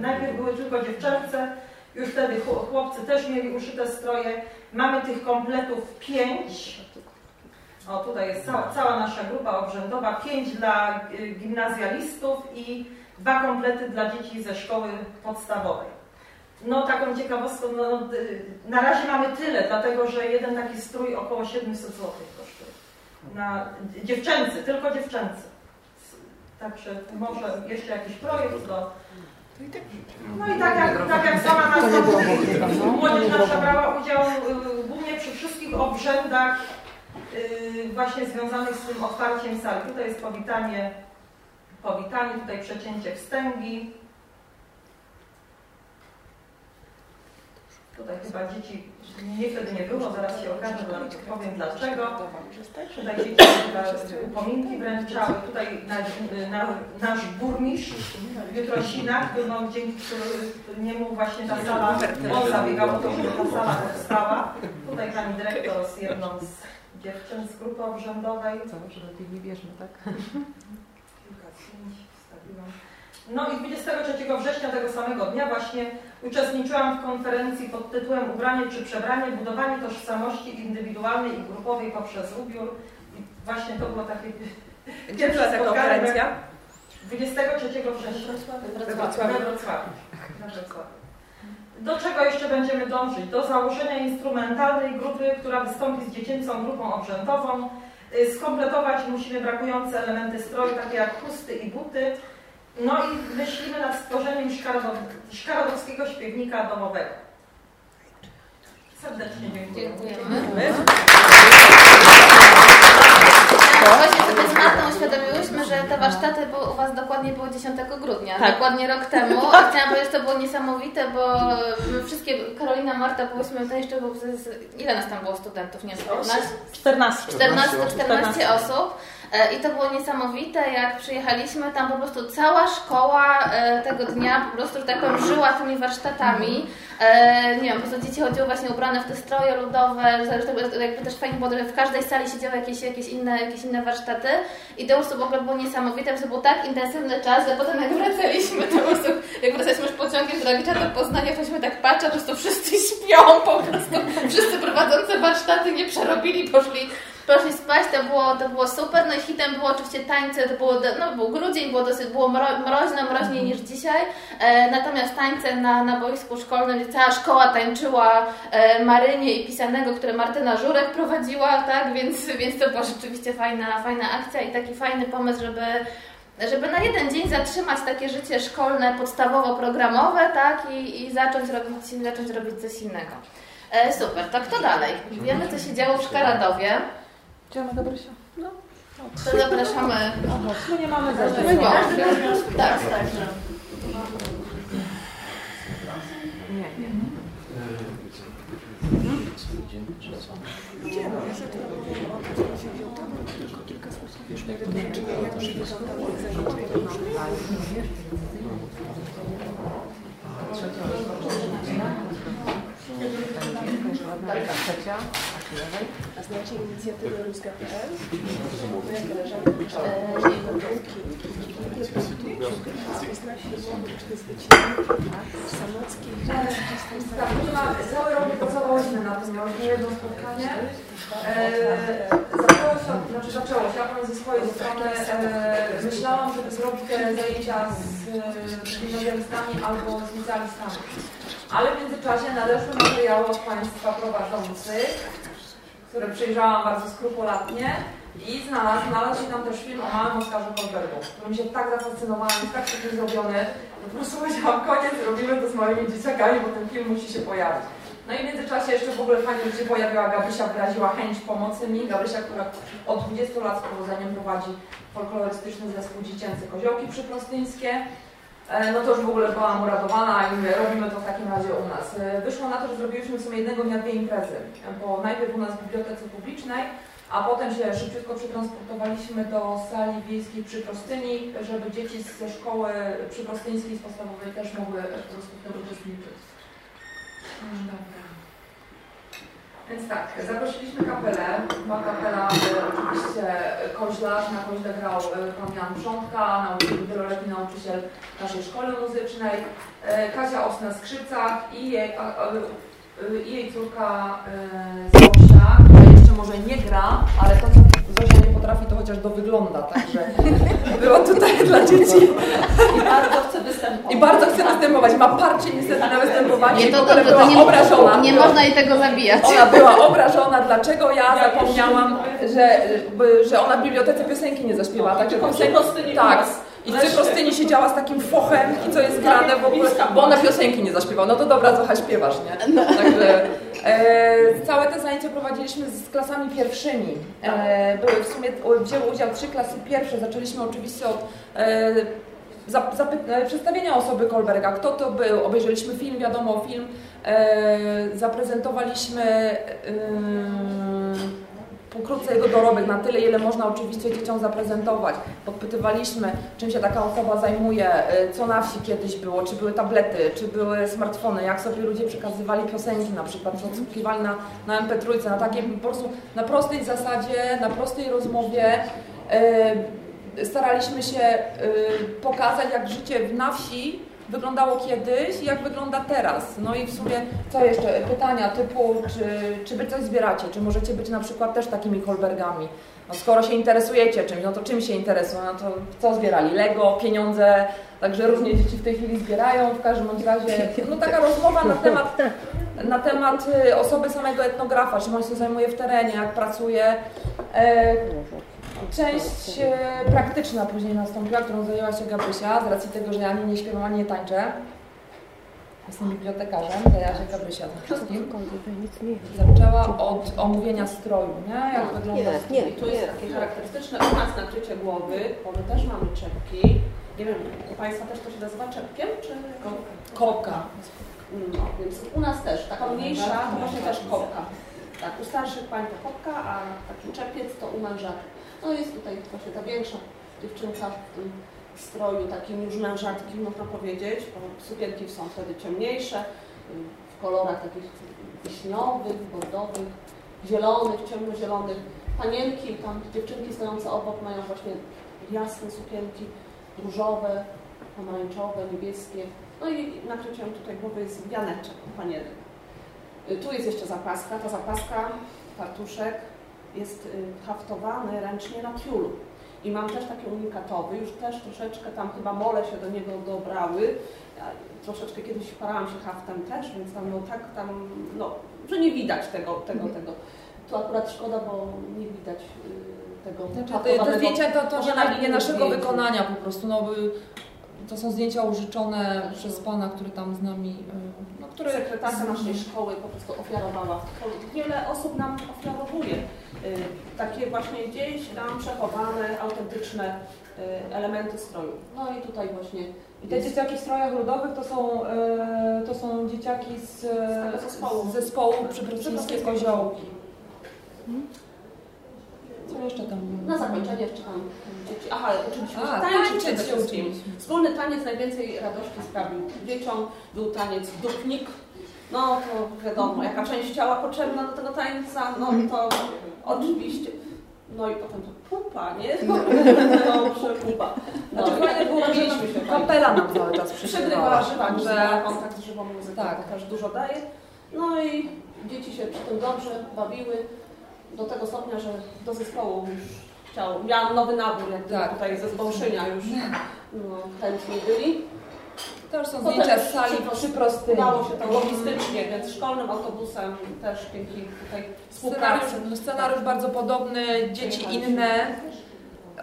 najpierw były tylko dziewczęce, już wtedy chł- chłopcy też mieli uszyte stroje. Mamy tych kompletów pięć. O, tutaj jest cała, cała nasza grupa obrzędowa. Pięć dla y, gimnazjalistów i dwa komplety dla dzieci ze szkoły podstawowej. No taką ciekawostką, no, no, y, na razie mamy tyle, dlatego że jeden taki strój około 700 zł kosztuje. Na dziewczęcy, tylko dziewczęcy. Także może jeszcze jakiś projekt do... No i tak jak, tak jak sama nazwa mówi, młodzież nasza brała udział y, głównie przy wszystkich obrzędach y, właśnie związanych z tym otwarciem sali. Tutaj jest powitanie, powitanie, tutaj przecięcie wstęgi. Tutaj chyba dzieci, mnie wtedy nie było, zaraz się okaże, powiem dlaczego. Tutaj dzieci chyba upominki wręczały. Tutaj na, na, nasz burmistrz w Jutrosinach, no, dzięki któremu- niemu właśnie ta sala, on zabiegał o to, żeby ta sala powstała. Tutaj pani dyrektor z jedną z dziewczyn z grupy obrzędowej. Co, że lepiej nie bierzmy, tak? Kilka zdjęć wstawiłam. No i 23 września tego samego dnia właśnie uczestniczyłam w konferencji pod tytułem Ubranie czy przebranie, budowanie tożsamości indywidualnej i grupowej poprzez ubiór. I właśnie to było takie Gdzie była ta konferencja? 23 września We Wrocławiu. Do czego jeszcze będziemy dążyć? Do założenia instrumentalnej grupy, która wystąpi z dziecięcą grupą obrzędową. Y, Skompletować musimy brakujące elementy stroju, takie jak chusty i buty. No i myślimy nad stworzeniem szkarodow szkarodowskiego śpiewnika domowego. Serdecznie dziękuję. Dziękujemy. Właśnie sobie z Martą uświadomiłyśmy, że te warsztaty u Was dokładnie było 10 grudnia, Tak. dokładnie rok temu. A chciałam powiedzieć, że to było niesamowite, bo my wszystkie, Karolina, Marta, byłyśmy to jeszcze, było ile nas tam było studentów, nie wiem, 15? 14. 14, 14 osób. E, I to było niesamowite, jak przyjechaliśmy, tam po prostu cała szkoła e, tego dnia po prostu, tak żyła tymi warsztatami. E, nie wiem, po prostu dzieci chodziły właśnie ubrane w te stroje ludowe, że jakby też fajnie było, że w każdej sali siedziały jakieś, jakieś, inne, jakieś inne warsztaty i to po w ogóle było niesamowite, to był tak intensywny czas, że potem jak wracaliśmy, to po prostu, jak wracaliśmy już pociągiem z do Poznania, tośmy tak patrzę, po prostu wszyscy śpią, po prostu wszyscy prowadzący warsztaty nie przerobili, poszli poszli spać, to było, to było super. No i hitem było oczywiście tańce, to było, no, był grudzień, było dosyć było mroźno, mroźniej niż dzisiaj. E, natomiast tańce na, na boisku szkolnym, gdzie cała szkoła tańczyła e, Marynie i pisanego, które Martyna Żurek prowadziła, tak? Więc, więc to była rzeczywiście fajna, fajna akcja i taki fajny pomysł, żeby żeby na jeden dzień zatrzymać takie życie szkolne, podstawowo-programowe, tak, i, i zacząć, robić, zacząć robić coś innego. E, super, to kto dalej? Wiemy, co się działo w Szkaradowie. Idziemy do Brysia. No. To zapraszamy. My nie mamy za My nie. Tak, tak. Nie, nie. Daleka trzecia, a znacie inicjatywę Ruska.pl? Moja koleżanka pisze jest na średniowieczny Samocki. Tak, cały rok na tym, miałyśmy jedno spotkanie. E, zaczęło się, znaczy zaczęło się, ja ze swojej strony e, myślałam, żeby zrobić zajęcia z gimnazjalistami albo z licealistami. Ale w międzyczasie nadeszły materiały od Państwa prowadzących, które przejrzałam bardzo skrupulatnie i znalazł, znalazł się tam też film o małym Oskarze Kolbergu, który mi się tak zafascynowała, jest tak świetnie zrobiony, po prostu powiedziałam, koniec, robimy to z moimi dzieciakami, bo ten film musi się pojawić. No i w międzyczasie jeszcze w ogóle fajnie, się pojawiła Gabrysia, wyraziła chęć pomocy mi. Gabrysia, która od 20 lat z powodzeniem prowadzi folklorystyczny zespół dziecięcy Koziołki Przyprostyńskie. E, no to już w ogóle byłam uradowana i mówię, robimy to w takim razie u nas. E, wyszło na to, że zrobiliśmy w sumie jednego dnia dwie imprezy, bo najpierw u nas w bibliotece publicznej, a potem się szybciutko przetransportowaliśmy do sali wiejskiej przy Prostyni, żeby dzieci ze szkoły przyprostyńskiej z podstawowej też mogły po prostu w tym uczestniczyć. Dobra. Więc tak, zaprosiliśmy kapelę. Była kapela e, oczywiście koźlarz, na koźle grał e, pan Jan Brzątka, nauczyciel, wieloletni nauczyciel naszej szkoły muzycznej, e, Kasia Os na skrzypcach i jej, i jej córka Zosia, która jeszcze może nie gra, ale to co Zosia nie potrafi, to chociaż to wygląda, także było tutaj dla dzieci. I bardzo chce występować. I bardzo chce występować. Ma parcie niestety na występowanie. Nie, to w ogóle dobrze, była to nie, obrażona. nie można jej tego zabijać. Ona była obrażona, dlaczego ja zapomniałam, że, że ona w bibliotece piosenki nie zaśpiewała. Także piosenki, tak. I w Cyprostyni siedziała z takim fochem i co jest grane w ogóle, bo ona piosenki nie zaśpiewała. No to dobra, Zocha, śpiewasz, nie? Także e, całe te zajęcia prowadziliśmy z klasami pierwszymi. E, były w sumie, wzięły udział trzy klasy pierwsze. Zaczęliśmy oczywiście od e, e, przedstawienia osoby Kolberga, kto to był, obejrzeliśmy film, wiadomo film, e, zaprezentowaliśmy pokrótce jego dorobek, na tyle, ile można oczywiście dzieciom zaprezentować. Podpytywaliśmy, czym się taka osoba zajmuje, y, co na wsi kiedyś było, czy były tablety, czy były smartfony, jak sobie ludzie przekazywali piosenki na przykład, czy odsłuchiwali na, na MP3, na takiej po prostu, na prostej zasadzie, na prostej rozmowie. Y, staraliśmy się y, pokazać, jak życie na wsi wyglądało kiedyś i jak wygląda teraz. No i w sumie co jeszcze? Pytania typu, czy, czy wy coś zbieracie? Czy możecie być na przykład też takimi Kolbergami? No skoro się interesujecie czymś, no to czym się interesują? No to co zbierali? Lego, pieniądze, także różnie dzieci w tej chwili zbierają. W każdym razie, no taka rozmowa na temat, na temat y, osoby samego etnografa, czym on się zajmuje w terenie, jak pracuje. E, Część e, praktyczna później nastąpiła, którą zajęła się Gabrysia, z racji tego, że ja ani nie śpiewam, ani nie tańczę. Jestem bibliotekarzem, zajęła się Gabrysia tym wszystkim. Zaczęła od omówienia stroju, nie? Jak wygląda Nie, nie, tu jest takie charakterystyczne u nas nakrycie głowy, bo my też mamy czepki. Nie wiem, u Państwa też to się nazywa czepkiem, czy kopka? No, więc u nas też, taka mniejsza to właśnie też kopka. Tak, u starszych pań to kopka, a taki czepiec to u mężatek. No jest tutaj właśnie ta większa dziewczynka w tym stroju takim już mężatkim, można powiedzieć, bo sukienki są wtedy ciemniejsze, w kolorach takich wiśniowych, bordowych, zielonych, ciemnozielonych. Panienki, tam dziewczynki stojące obok mają właśnie jasne sukienki, różowe, pomarańczowe, niebieskie. No i nakryciem tutaj głowy jest wianeczek panienek. Y, Tu jest jeszcze zapaska. Ta zapaska, fartuszek jest y, haftowany ręcznie na tiulu. I mam też taki unikatowy, już też troszeczkę tam chyba mole się do niego dobrały. Ja troszeczkę kiedyś parałam się haftem też, więc tam no tak tam, no, że nie widać tego, tego, tego. Tu akurat szkoda, bo nie widać y, tego Znaczy, te, zdjęcia to, to nie, na nie naszego wykonania po prostu. No, to są zdjęcia użyczone przez pana, który tam z nami. y, No, który Sekretarka naszej szkoły po prostu ofiarowała. Wiele osób nam ofiarowuje takie właśnie gdzieś tam przechowane, autentyczne y, elementy stroju. No i tutaj właśnie I te dzieciaki w strojach ludowych to są, e, to są dzieciaki z, tego zespołu. z zespołu Przybroczyńskie Koziołki. Co jeszcze tam? Na zakończenie jeszcze tam dzieci. Aha, uczyliśmy się A, tańczyć przede się wszystkim. uczyliśmy. Wspólny taniec najwięcej radości sprawił dzieciom. Był taniec dupnik. No to wiadomo, jaka część ciała potrzebna do tego tańca, no to oczywiście. No i potem to pupa, nie? No, dobrze, pupa. No, Znaczy fajne było, że mieliśmy się kapela nam cały czas Przegrywała przygrywała, żywa także- muzyka, kontakt z żywą muzyką Tak. też dużo daje. No i dzieci się przy tym dobrze bawiły do tego stopnia, że do zespołu już chciał, miałam nowy nabór, jak Tak. tutaj ze Zbąszynia już no, chętni byli. To już są Potem zdjęcia z sali przy- Prostyni. Udało się to logistycznie, więc szkolnym autobusem też dzięki tutaj współpracy. Scenariusz, scenariusz bardzo podobny, dzieci inne,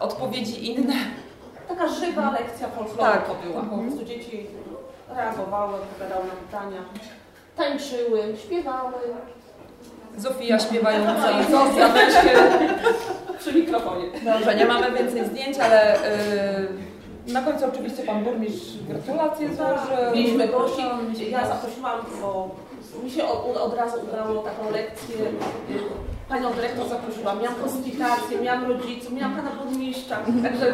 odpowiedzi inne. Taka żywa lekcja folkloru Tak. to była. Po prostu dzieci reagowały, odpowiadały na pytania, tańczyły, śpiewały. Zofia śpiewająca No Zofia Zofia też przy mikrofonie. Dobrze, nie mamy więcej zdjęć, ale y, na końcu oczywiście pan burmistrz gratulacje złożył. Mieliśmy gości, ja zaprosiłam, bo mi się od, od razu udało taką lekcję. Panią dyrektor zaprosiłam, miałam hospitację, miałam rodziców, miałam pana burmistrza, także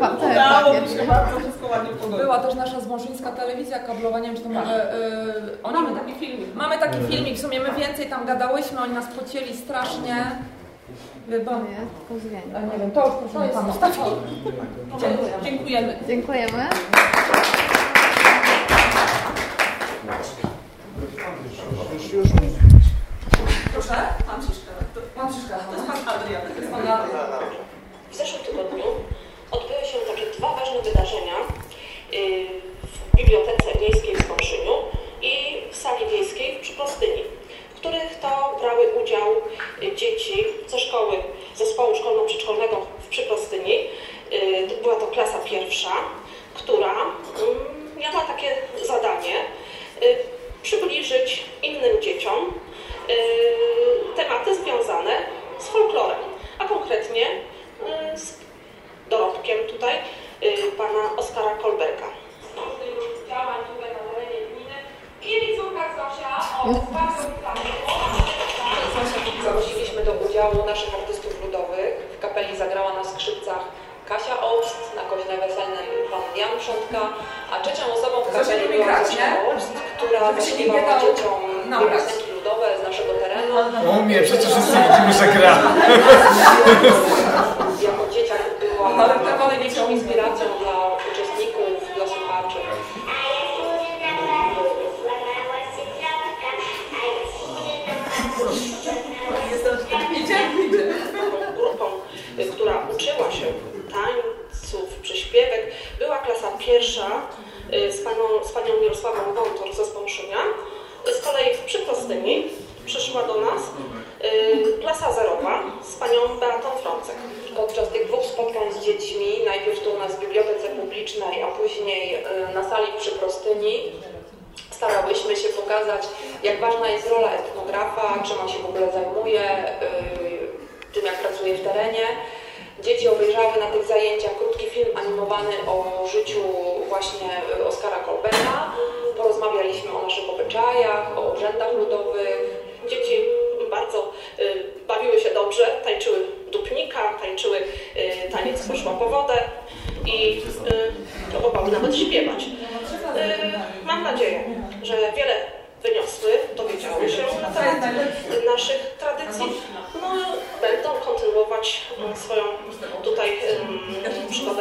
pan- ten udało mi się bardzo wszystko ładnie pogodzić. Była też nasza zmąszyńska telewizja kablowa, nie wiem czy to może... Y, oni, Mamy taki filmik. Mamy taki filmik, w sumie my więcej tam gadałyśmy, oni nas pocieli strasznie. Bo, a nie wiem, to już proszę stawić. Dziękujemy. Dziękujemy.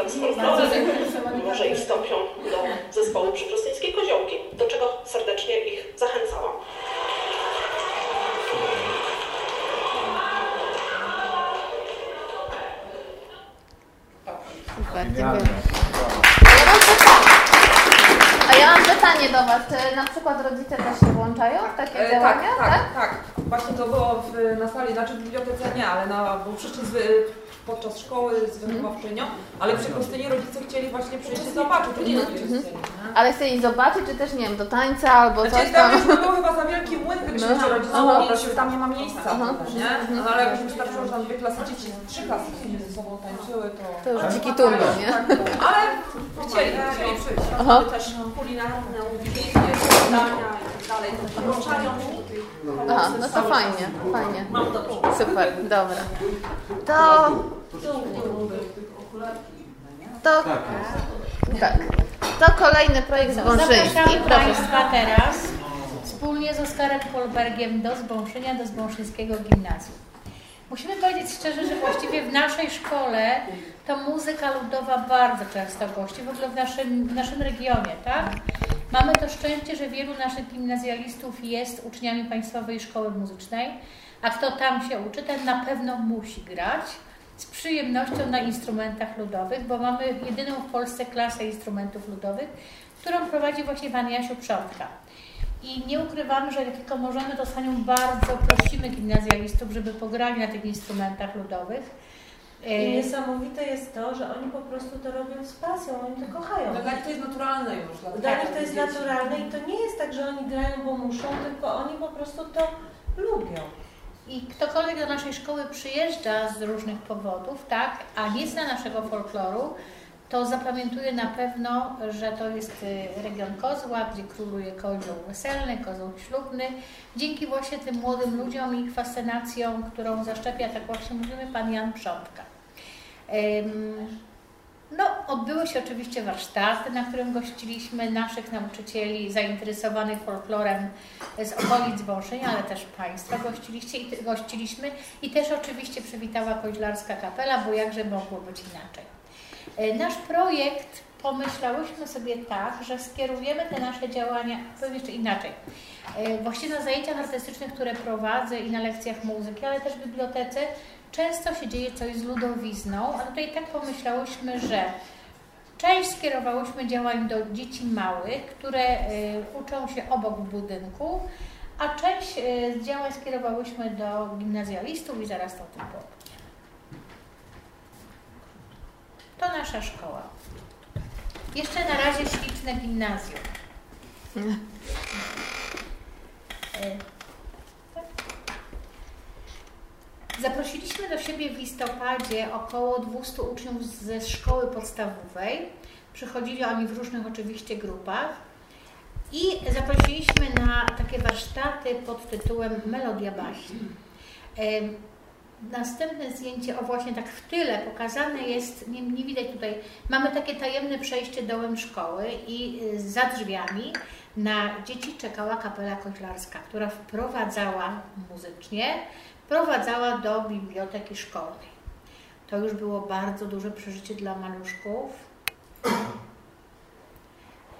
Przygodę z folklorem, może i wstąpią do zespołu przyprostyńskiej Koziołki, do czego serdecznie ich zachęcałam. Super, dziękuję. A ja mam pytanie do Was. Czy na przykład rodzice też się włączają w takie E, działania? Tak, tak, tak. Właśnie to było w, na sali, znaczy w bibliotece nie, ale na, bo przyszli z, podczas szkoły z wychowawczynią, ale przy Pustyni rodzice chcieli właśnie przyjść i zobaczyć, to nie Mhm. chcieli. Ale chcieli zobaczyć, czy też, nie wiem, do tańca albo Znaczy, coś tam? tam to był chyba za wielki młyn wykrzyczał No. rodziców, po prostu tam nie ma miejsca, Aha. nie? No, ale jak już wystarczyło, że tam dwie klasy dzieci, trzy klasy dzieci ze sobą tańczyły, to... To już dziki tungo, nie? Ale chcieli, chcieli przyjść. Aha. Też kulinarne, spotkania i tak dalej, to włączają się. Aha, no to fajnie, fajnie. Mam dobrze. Super, dobra. To... To... Tak. To kolejny projekt. Zapraszamy Proszę. Państwa teraz wspólnie z Oskarem Kolbergiem do Zbąszynia, do Zbąszyńskiego Gimnazjum. Musimy powiedzieć szczerze, że właściwie w naszej szkole ta muzyka ludowa bardzo często gości, w ogóle w naszym, w naszym regionie, tak? Mamy to szczęście, że wielu naszych gimnazjalistów jest uczniami Państwowej Szkoły Muzycznej, a kto tam się uczy, ten na pewno musi grać z przyjemnością na instrumentach ludowych, bo mamy jedyną w Polsce klasę instrumentów ludowych, którą prowadzi właśnie Pan Jasiu Przątka. I nie ukrywamy, że jak tylko możemy, to z Hanią bardzo prosimy gimnazjalistów, żeby pograli na tych instrumentach ludowych. I niesamowite jest to, że oni po prostu to robią z pasją, oni to kochają. Dla nich to jest naturalne już. Dla, Dla nich to jest dzieci. naturalne i to nie jest tak, że oni grają, bo muszą, tylko oni po prostu to lubią. I ktokolwiek do naszej szkoły przyjeżdża z różnych powodów, tak, a nie zna naszego folkloru, to zapamiętuje na pewno, że to jest y, region kozła, gdzie króluje kozioł weselny, kozioł ślubny. Dzięki właśnie tym młodym ludziom i ich fascynacją, którą zaszczepia, tak właśnie mówimy, pan Jan Przątka. No, odbyły się oczywiście warsztaty, na którym gościliśmy naszych nauczycieli zainteresowanych folklorem z okolic Wąszynia, ale też Państwa gościliście gościliśmy i też oczywiście przywitała Koźlarska Kapela, bo jakże mogło być inaczej. E, Nasz projekt pomyślałyśmy sobie tak, że skierujemy te nasze działania, powiem jeszcze inaczej, E, właściwie na zajęciach artystycznych, które prowadzę i na lekcjach muzyki, ale też w bibliotece, często się dzieje coś z ludowizną, a tutaj tak pomyślałyśmy, że część skierowałyśmy działań do dzieci małych, które e, uczą się obok budynku, a część działań skierowałyśmy do gimnazjalistów i zaraz o tym powiem. To nasza szkoła. Jeszcze na razie śliczne gimnazjum. E, tak. Zaprosiliśmy do siebie w listopadzie około 200 uczniów ze szkoły podstawowej. Przychodzili oni w różnych oczywiście grupach. I zaprosiliśmy na takie warsztaty pod tytułem Melodia baśni. Następne zdjęcie, o właśnie tak w tyle pokazane jest, nie, nie widać tutaj, mamy takie tajemne przejście dołem szkoły i y, za drzwiami na dzieci czekała kapela koźlarska, która wprowadzała muzycznie, wprowadzała do biblioteki szkolnej. To już było bardzo duże przeżycie dla maluszków.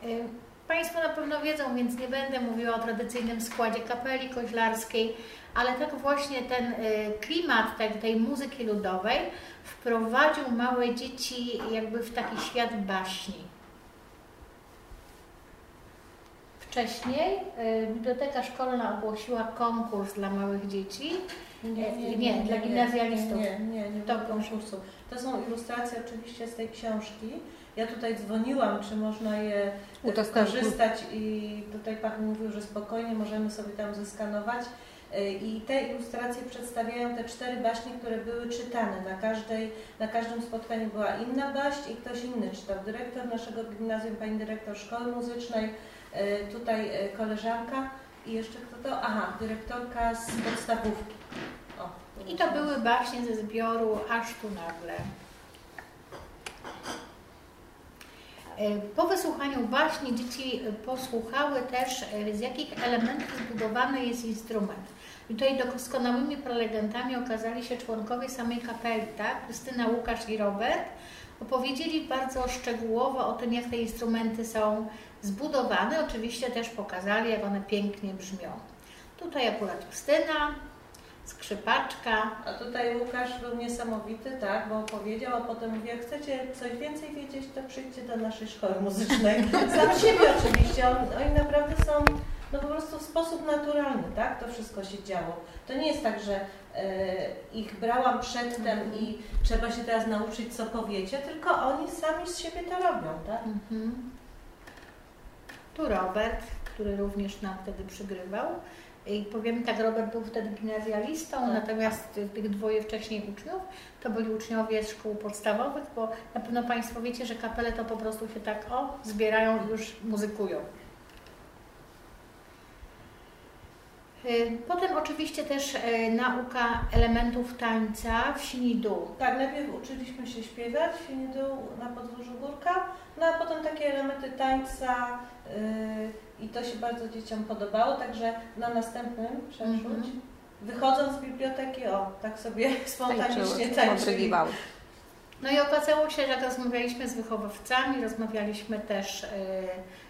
Y, Państwo na pewno wiedzą, więc nie będę mówiła o tradycyjnym składzie kapeli koźlarskiej, ale tak właśnie ten y, klimat tej, tej muzyki ludowej wprowadził małe dzieci jakby w taki świat baśni. Wcześniej y, biblioteka szkolna ogłosiła konkurs dla małych dzieci. E, nie, dla gimnazjalistów. Nie, nie, nie To konkursu. To są ilustracje oczywiście z tej książki. Ja tutaj dzwoniłam, czy można je Udostępnić. wykorzystać i tutaj Pan mówił, że spokojnie możemy sobie tam zeskanować. E, I te ilustracje przedstawiają te cztery baśnie, które były czytane. Na, każdej, na każdym spotkaniu była inna baść i ktoś inny czytał. Dyrektor naszego gimnazjum, pani dyrektor szkoły muzycznej, e, tutaj e, koleżanka i jeszcze kto to? Aha, dyrektorka z podstawówki. O, I to były baśnie ze zbioru Aż tu nagle. Po wysłuchaniu baśni dzieci posłuchały też, z jakich elementów zbudowany jest instrument. I tutaj doskonałymi prelegentami okazali się członkowie samej kapeli, tak? Krystyna, Łukasz i Robert. Opowiedzieli bardzo szczegółowo o tym, jak te instrumenty są zbudowane. Oczywiście też pokazali, jak one pięknie brzmią. Tutaj akurat Justyna, skrzypaczka. A tutaj Łukasz był niesamowity, tak, bo powiedział, a potem mówi, jak chcecie coś więcej wiedzieć, to przyjdźcie do naszej szkoły muzycznej. Sam siebie oczywiście, on, oni naprawdę są no po prostu w sposób naturalny, tak, to wszystko się działo. To nie jest tak, że e, ich brałam przedtem i trzeba się teraz nauczyć, co powiecie, tylko oni sami z siebie to robią, tak? Mhm. Tu Robert, który również nam wtedy przygrywał. I powiem tak, Robert był wtedy gimnazjalistą, natomiast tych dwoje wcześniej uczniów to byli uczniowie z szkół podstawowych, bo na pewno Państwo wiecie, że kapele to po prostu się tak o, zbierają i już muzykują. Y, Potem oczywiście też y, nauka elementów tańca w sini-dół. Tak, najpierw uczyliśmy się śpiewać dół na podwórzu Górka, no a potem takie elementy tańca yy, i to się bardzo dzieciom podobało, także na następnym przerzuć. Mhm. Wychodząc z biblioteki, o, tak sobie spontanicznie tańczyli. No i okazało się, że jak rozmawialiśmy z wychowawcami, rozmawialiśmy też y,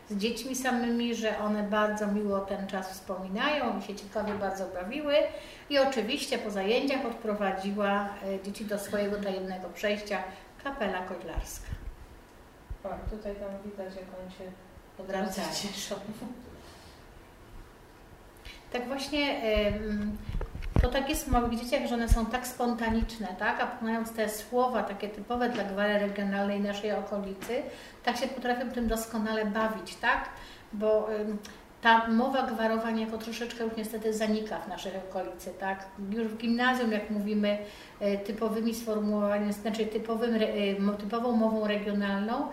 z dziećmi samymi, że one bardzo miło ten czas wspominają i się ciekawie bardzo bawiły. I oczywiście po zajęciach odprowadziła y, dzieci do swojego tajemnego przejścia kapela koźlarska. Tak, tutaj tam widać, jak oni się od razu Tak. cieszą. Tak właśnie to tak jest w małych dzieciach, że one są tak spontaniczne, tak? A poznając te słowa takie typowe dla gwary regionalnej naszej okolicy, tak się potrafią tym doskonale bawić, tak? Bo ta mowa gwarowa niejako troszeczkę już niestety zanika w naszej okolicy, tak? Już w gimnazjum, jak mówimy y, typowymi sformułowaniami, znaczy typowym, y, typową mową regionalną,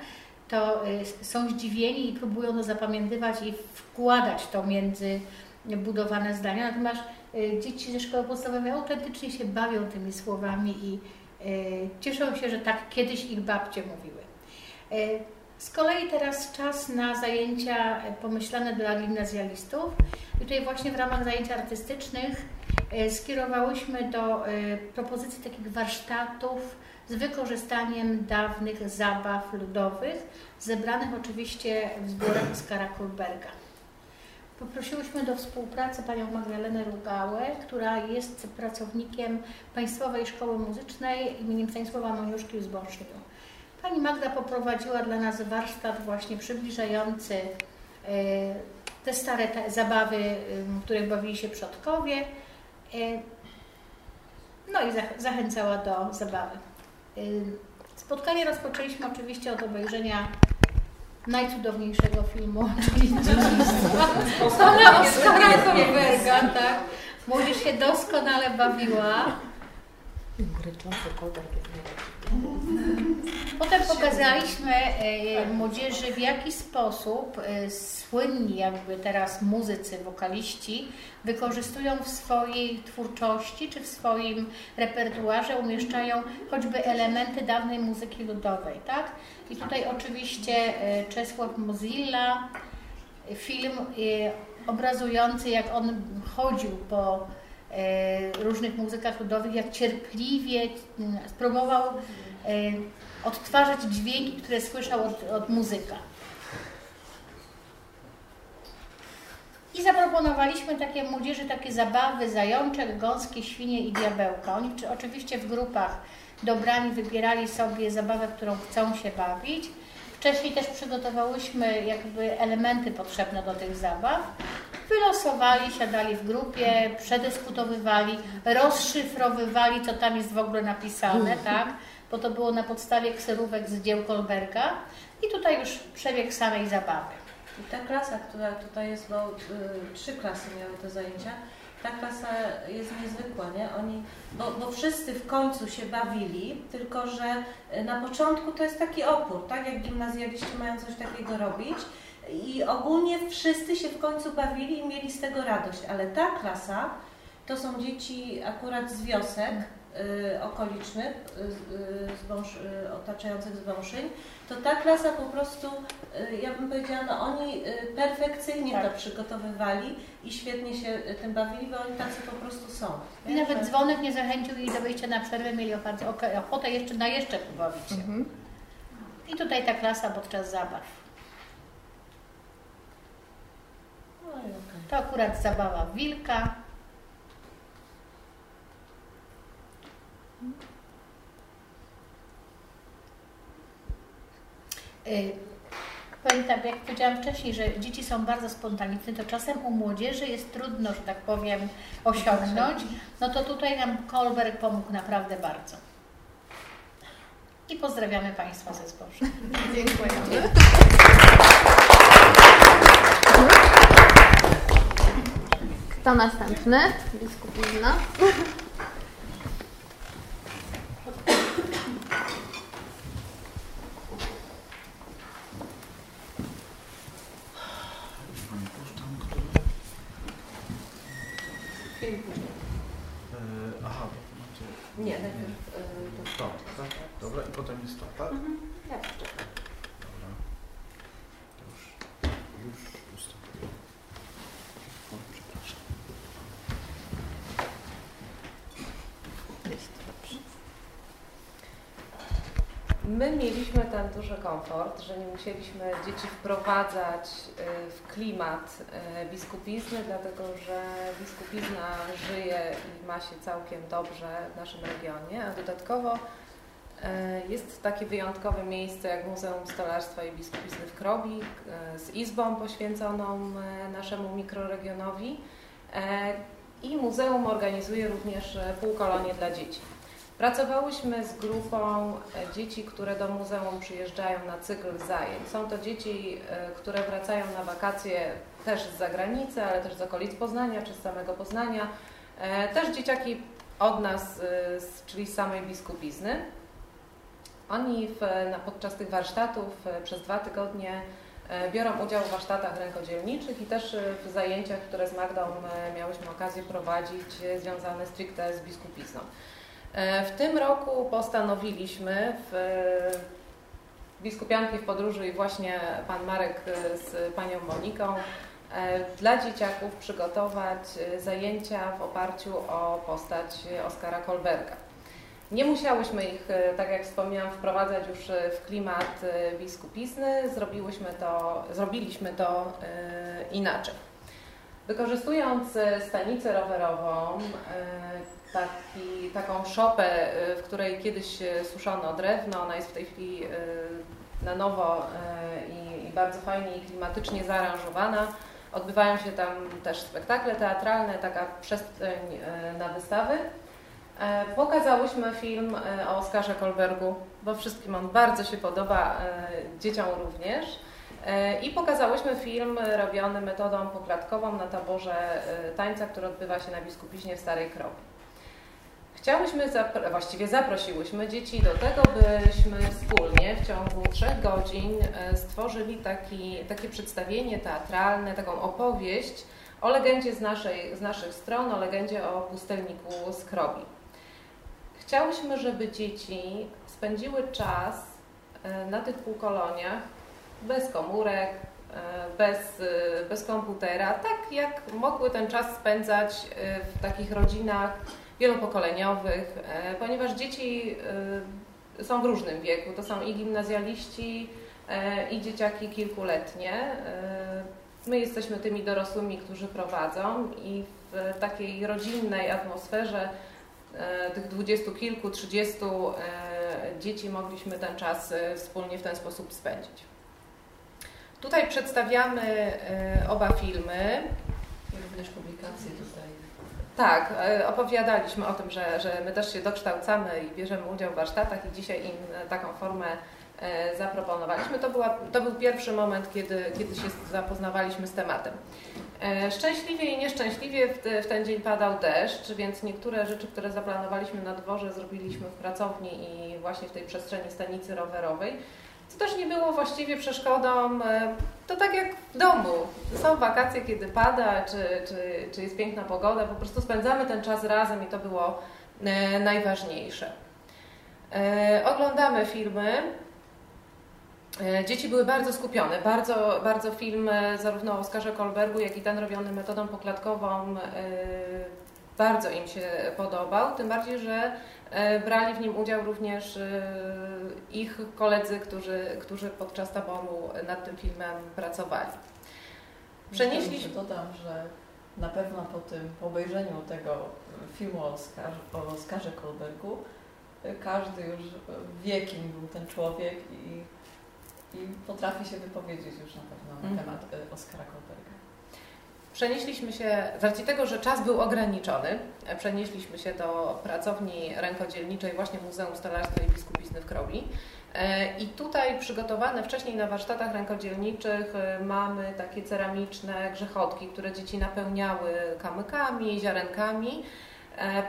to y, są zdziwieni i próbują to zapamiętywać i wkładać to między budowane zdania. Natomiast dzieci ze szkoły podstawowej autentycznie się bawią tymi słowami i cieszą się, że tak kiedyś ich babcie mówiły. Z kolei teraz czas na zajęcia y, pomyślane dla gimnazjalistów. I tutaj właśnie w ramach zajęć artystycznych y, skierowałyśmy do y, propozycji takich warsztatów z wykorzystaniem dawnych zabaw ludowych, zebranych oczywiście w zbiorach Oskara Kulberga. Poprosiłyśmy do współpracy panią Magdalenę Rugałę, która jest pracownikiem Państwowej Szkoły Muzycznej im. Stanisława Moniuszki w Zboczniu. Pani Magda poprowadziła dla nas warsztat właśnie przybliżający e, te stare te zabawy, w których bawili się przodkowie. E, No i zach- zachęcała do zabawy. Ym, Spotkanie rozpoczęliśmy oczywiście od obejrzenia najcudowniejszego filmu, czyli Dziedzictwa. Pana Oskara Kolberga, tak. Młodzież się doskonale bawiła. Potem pokazaliśmy e, młodzieży, w jaki sposób e, słynni jakby teraz muzycy, wokaliści wykorzystują w swojej twórczości czy w swoim repertuarze, umieszczają choćby elementy dawnej muzyki ludowej, tak? I tutaj oczywiście e, Czesław Mozilla, film obrazujący jak on chodził po różnych muzykach ludowych, jak cierpliwie spróbował e, odtwarzać dźwięki, które słyszał od, od muzyka. I zaproponowaliśmy takie młodzieży, takie zabawy, zajączek, gąskie, świnie i diabełka. Oni czy, oczywiście w grupach dobrani wybierali sobie zabawę, którą chcą się bawić. Wcześniej też przygotowałyśmy jakby elementy potrzebne do tych zabaw. Wylosowali, siadali w grupie, przedyskutowywali, rozszyfrowywali, co tam jest w ogóle napisane, tak? Bo to było na podstawie kserówek z dzieł Kolberga. I tutaj już przebieg samej zabawy. I ta klasa, która tutaj jest, bo y, trzy klasy miały te zajęcia, ta klasa jest niezwykła, nie? Oni, bo, bo wszyscy w końcu się bawili, tylko że y, na początku to jest taki opór, tak? Jak gimnazjaliści mają coś takiego robić. I ogólnie wszyscy się w końcu bawili i mieli z tego radość, ale ta klasa to są dzieci akurat z wiosek, y, okolicznych, y, zbąż, otaczających Zbąszyń, to ta klasa po prostu, ja bym powiedziała, no oni perfekcyjnie tak. to przygotowywali i świetnie się tym bawili, bo oni tacy po prostu są. I nawet dzwonek nie zachęcił ich do wyjścia na przerwę, mieli ochotę jeszcze na jeszcze pobawić się. Mhm. I tutaj ta klasa podczas zabaw. To akurat zabawa wilka. Y, pamiętam, jak powiedziałam wcześniej, że dzieci są bardzo spontaniczne, to czasem u młodzieży jest trudno, że tak powiem, osiągnąć. No to tutaj nam Kolberg pomógł naprawdę bardzo. I pozdrawiamy Państwa ze Zboża. Dziękujemy. Kto następny? Biskupina. Aha, nie, najpierw to. tak? Dobra, i potem jest to, tak? Mhm. Ja czekam. Dobra. To już, już ustąpię. O, przepraszam. My mieliśmy ten duży komfort, że nie musieliśmy dzieci wprowadzać y, w klimat y, biskupizny, dlatego że biskupizna żyje i ma się całkiem dobrze w naszym regionie, a dodatkowo y, jest takie wyjątkowe miejsce jak Muzeum Stolarstwa i Biskupizny w Krobi z izbą poświęconą naszemu mikroregionowi i muzeum organizuje również półkolonie dla dzieci. Pracowałyśmy z grupą e, dzieci, które do muzeum przyjeżdżają na cykl zajęć. Są to dzieci, e, które wracają na wakacje też z zagranicy, ale też z okolic Poznania czy z samego Poznania. E, też dzieciaki od nas, czyli z samej biskupizny. Oni w, podczas tych warsztatów przez dwa tygodnie biorą udział w warsztatach rękodzielniczych i też w zajęciach, które z Magdą miałyśmy okazję prowadzić, związane stricte z biskupizną. E, w tym roku postanowiliśmy w Biskupianki w podróży i właśnie pan Marek e, z panią Moniką e, dla dzieciaków przygotować zajęcia w oparciu o postać Oskara Kolberga. Nie musiałyśmy ich, tak jak wspomniałam, wprowadzać już w klimat biskupizny, zrobiłyśmy to, zrobiliśmy to inaczej. Wykorzystując stanicę rowerową, taki, taką szopę, y, w której kiedyś y, suszono drewno. Ona jest w tej chwili y, na nowo i, i bardzo fajnie i klimatycznie zaaranżowana. Odbywają się tam też spektakle teatralne, taka przestrzeń na wystawy. E, pokazałyśmy film o Oskarze Kolbergu, bo wszystkim on bardzo się podoba, dzieciom również. E, I pokazałyśmy film robiony metodą poklatkową na taborze tańca, który odbywa się na Biskupiźnie w Starej Krowie. Chciałyśmy, zapro właściwie zaprosiłyśmy dzieci do tego, byśmy wspólnie w ciągu trzech godzin e, stworzyli taki, takie przedstawienie teatralne, taką opowieść o legendzie z, naszej, z naszych stron, o legendzie o pustelniku z Krobi. Chciałyśmy, żeby dzieci spędziły czas e, na tych półkoloniach bez komórek, e, bez, bez komputera, tak jak mogły ten czas spędzać w takich rodzinach wielopokoleniowych, e, ponieważ dzieci e, są w różnym wieku. To są i gimnazjaliści, e, i dzieciaki kilkuletnie. My jesteśmy tymi dorosłymi, którzy prowadzą i w takiej rodzinnej atmosferze tych dwudziestu kilku, trzydziestu dzieci mogliśmy ten czas wspólnie w ten sposób spędzić. Tutaj przedstawiamy oba filmy. Również publikacje tutaj. Tak, e, opowiadaliśmy o tym, że, że my też się dokształcamy i bierzemy udział w warsztatach i dzisiaj im e, taką formę e, zaproponowaliśmy. To, była, to był pierwszy moment, kiedy, kiedy się zapoznawaliśmy z tematem. Szczęśliwie i nieszczęśliwie w, w ten dzień padał deszcz, więc niektóre rzeczy, które zaplanowaliśmy na dworze, zrobiliśmy w pracowni i właśnie w tej przestrzeni stanicy rowerowej co też nie było właściwie przeszkodą. E, to tak jak w domu. Są wakacje, kiedy pada, czy, czy, czy jest piękna pogoda, po prostu spędzamy ten czas razem i to było e, najważniejsze. E, oglądamy filmy. Dzieci były bardzo skupione. Bardzo, bardzo film zarówno Oskarze Kolbergu, jak i ten robiony metodą poklatkową bardzo im się podobał. Tym bardziej, że brali w nim udział również e, ich koledzy, którzy, którzy podczas taboru nad tym filmem pracowali. Przenieśliśmy. Dodam, że na pewno po tym, po obejrzeniu tego filmu o, Oskar, o Oskarze Kolbergu, każdy już wie, kim był ten człowiek i, i potrafi się wypowiedzieć już na pewno na Mhm. temat e, Oskara Kolberga. Przenieśliśmy się, z racji tego, że czas był ograniczony, e, przenieśliśmy się do pracowni rękodzielniczej właśnie Muzeum Stolarstwa i Biskupizny w Krobi. E, I tutaj przygotowane wcześniej na warsztatach rękodzielniczych e, mamy takie ceramiczne grzechotki, które dzieci napełniały kamykami, ziarenkami,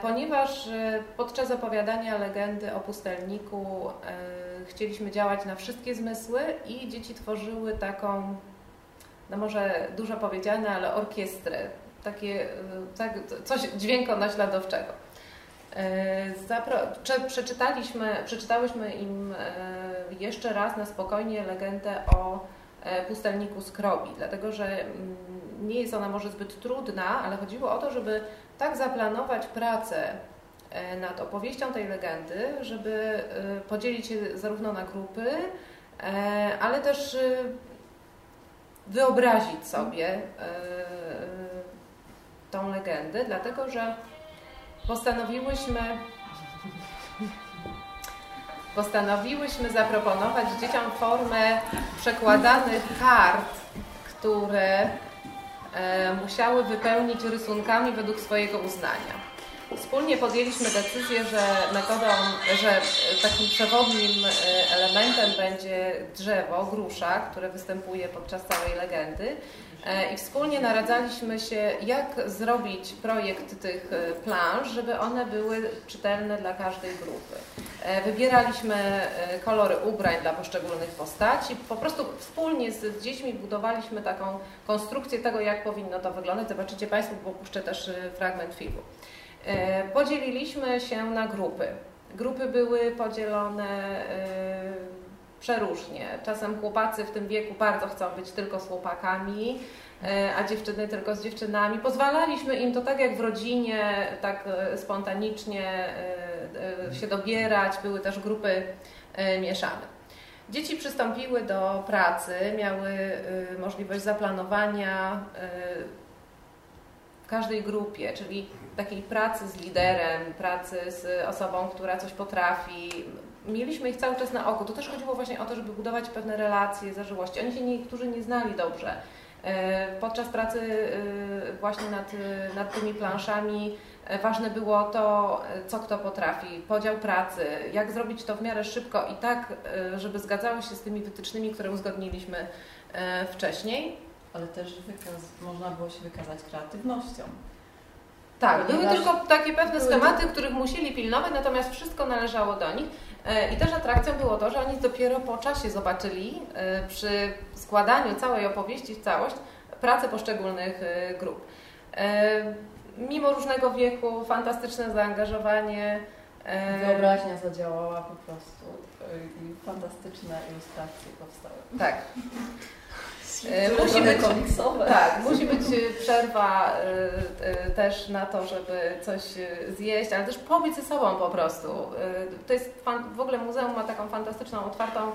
ponieważ podczas opowiadania legendy o pustelniku chcieliśmy działać na wszystkie zmysły i dzieci tworzyły taką no może dużo powiedziane, ale orkiestrę, takie, y, tak, coś dźwiękonaśladowczego. E, Zapro- prze- przeczytaliśmy, przeczytałyśmy im e, jeszcze raz na spokojnie legendę o e, pustelniku Skrobi, dlatego że mm, nie jest ona może zbyt trudna, ale chodziło o to, żeby tak zaplanować pracę e, nad opowieścią tej legendy, żeby e, podzielić się zarówno na grupy, e, ale też e, wyobrazić sobie e, tą legendę, dlatego że postanowiłyśmy postanowiłyśmy zaproponować dzieciom formę przekładanych kart, które e, musiały wypełnić rysunkami według swojego uznania. Wspólnie podjęliśmy decyzję, że metodą, że takim przewodnim e, elementem będzie drzewo, grusza, które występuje podczas całej legendy. E, I wspólnie naradzaliśmy się, jak zrobić projekt tych e, planż, żeby one były czytelne dla każdej grupy. Wybieraliśmy kolory ubrań dla poszczególnych postaci. Po prostu wspólnie z, dziećmi budowaliśmy taką konstrukcję tego, jak powinno to wyglądać. Zobaczycie Państwo, bo puszczę też fragment filmu. E, Podzieliliśmy się na grupy. Grupy były podzielone e, przeróżnie. Czasem chłopacy w tym wieku bardzo chcą być tylko z chłopakami, e, a dziewczyny tylko z dziewczynami. Pozwalaliśmy im to tak jak w rodzinie, tak spontanicznie się dobierać. Były też grupy mieszane. Dzieci przystąpiły do pracy, miały możliwość zaplanowania każdej grupie, czyli takiej pracy z liderem, pracy z osobą, która coś potrafi. Mieliśmy ich cały czas na oku. To też chodziło właśnie o to, żeby budować pewne relacje, zażyłości. Oni się niektórzy nie znali dobrze. E, Podczas pracy e, właśnie nad, nad tymi planszami e, ważne było to, co kto potrafi, podział pracy, jak zrobić to w miarę szybko i tak, żeby zgadzało się z tymi wytycznymi, które uzgodniliśmy wcześniej. Ale też wykaz, można było się wykazać kreatywnością. Tak, były tylko takie pewne schematy, których musieli pilnować, natomiast wszystko należało do nich. E, I też atrakcją było to, że oni dopiero po czasie zobaczyli e, przy składaniu całej opowieści w całość pracę poszczególnych e, grup. Mimo różnego wieku, fantastyczne zaangażowanie. Wyobraźnia zadziałała po prostu i fantastyczne ilustracje powstały. Tak. E, Musi być, komiksowe. tak, musi być e, przerwa e, też na to, żeby coś zjeść, ale też pobyć ze sobą po prostu. To jest w ogóle muzeum ma taką fantastyczną, otwartą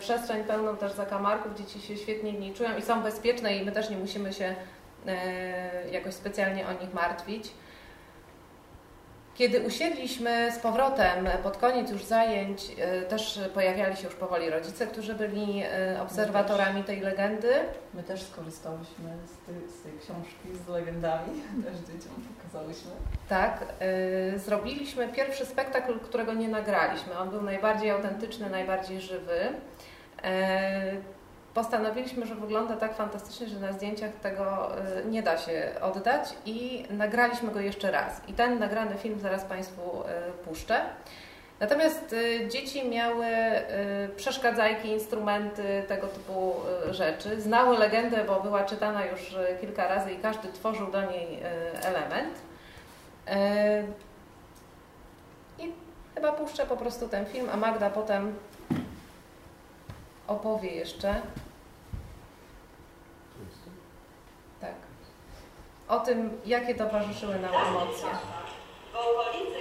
przestrzeń pełną też zakamarków. Dzieci się świetnie w niej czują i są bezpieczne i my też nie musimy się jakoś specjalnie o nich martwić. Kiedy usiedliśmy z powrotem pod koniec już zajęć, e, też pojawiali się już powoli rodzice, którzy byli e, obserwatorami tej legendy. My też skorzystałyśmy z tej, z tej książki z legendami, też dzieciom pokazałyśmy. Tak, y, zrobiliśmy pierwszy spektakl, którego nie nagraliśmy. On był najbardziej autentyczny, najbardziej żywy postanowiliśmy, że wygląda tak fantastycznie, że na zdjęciach tego y, nie da się oddać i nagraliśmy go jeszcze raz. I ten nagrany film zaraz Państwu y, puszczę. Natomiast y, dzieci miały przeszkadzajki, instrumenty, tego typu rzeczy. Znały legendę, bo była czytana już kilka razy i każdy tworzył do niej element. I chyba puszczę po prostu ten film, a Magda potem opowie jeszcze. Tak. O tym, jakie towarzyszyły nam emocje. W okolicy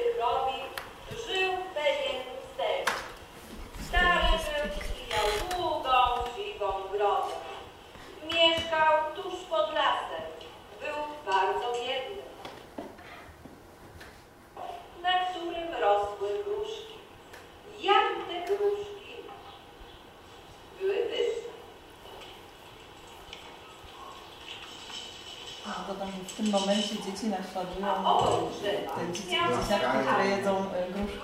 to tam w tym momencie dzieci naśladują te dzieciaki, które jedzą e, gruszki.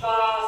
Czas na ciebie,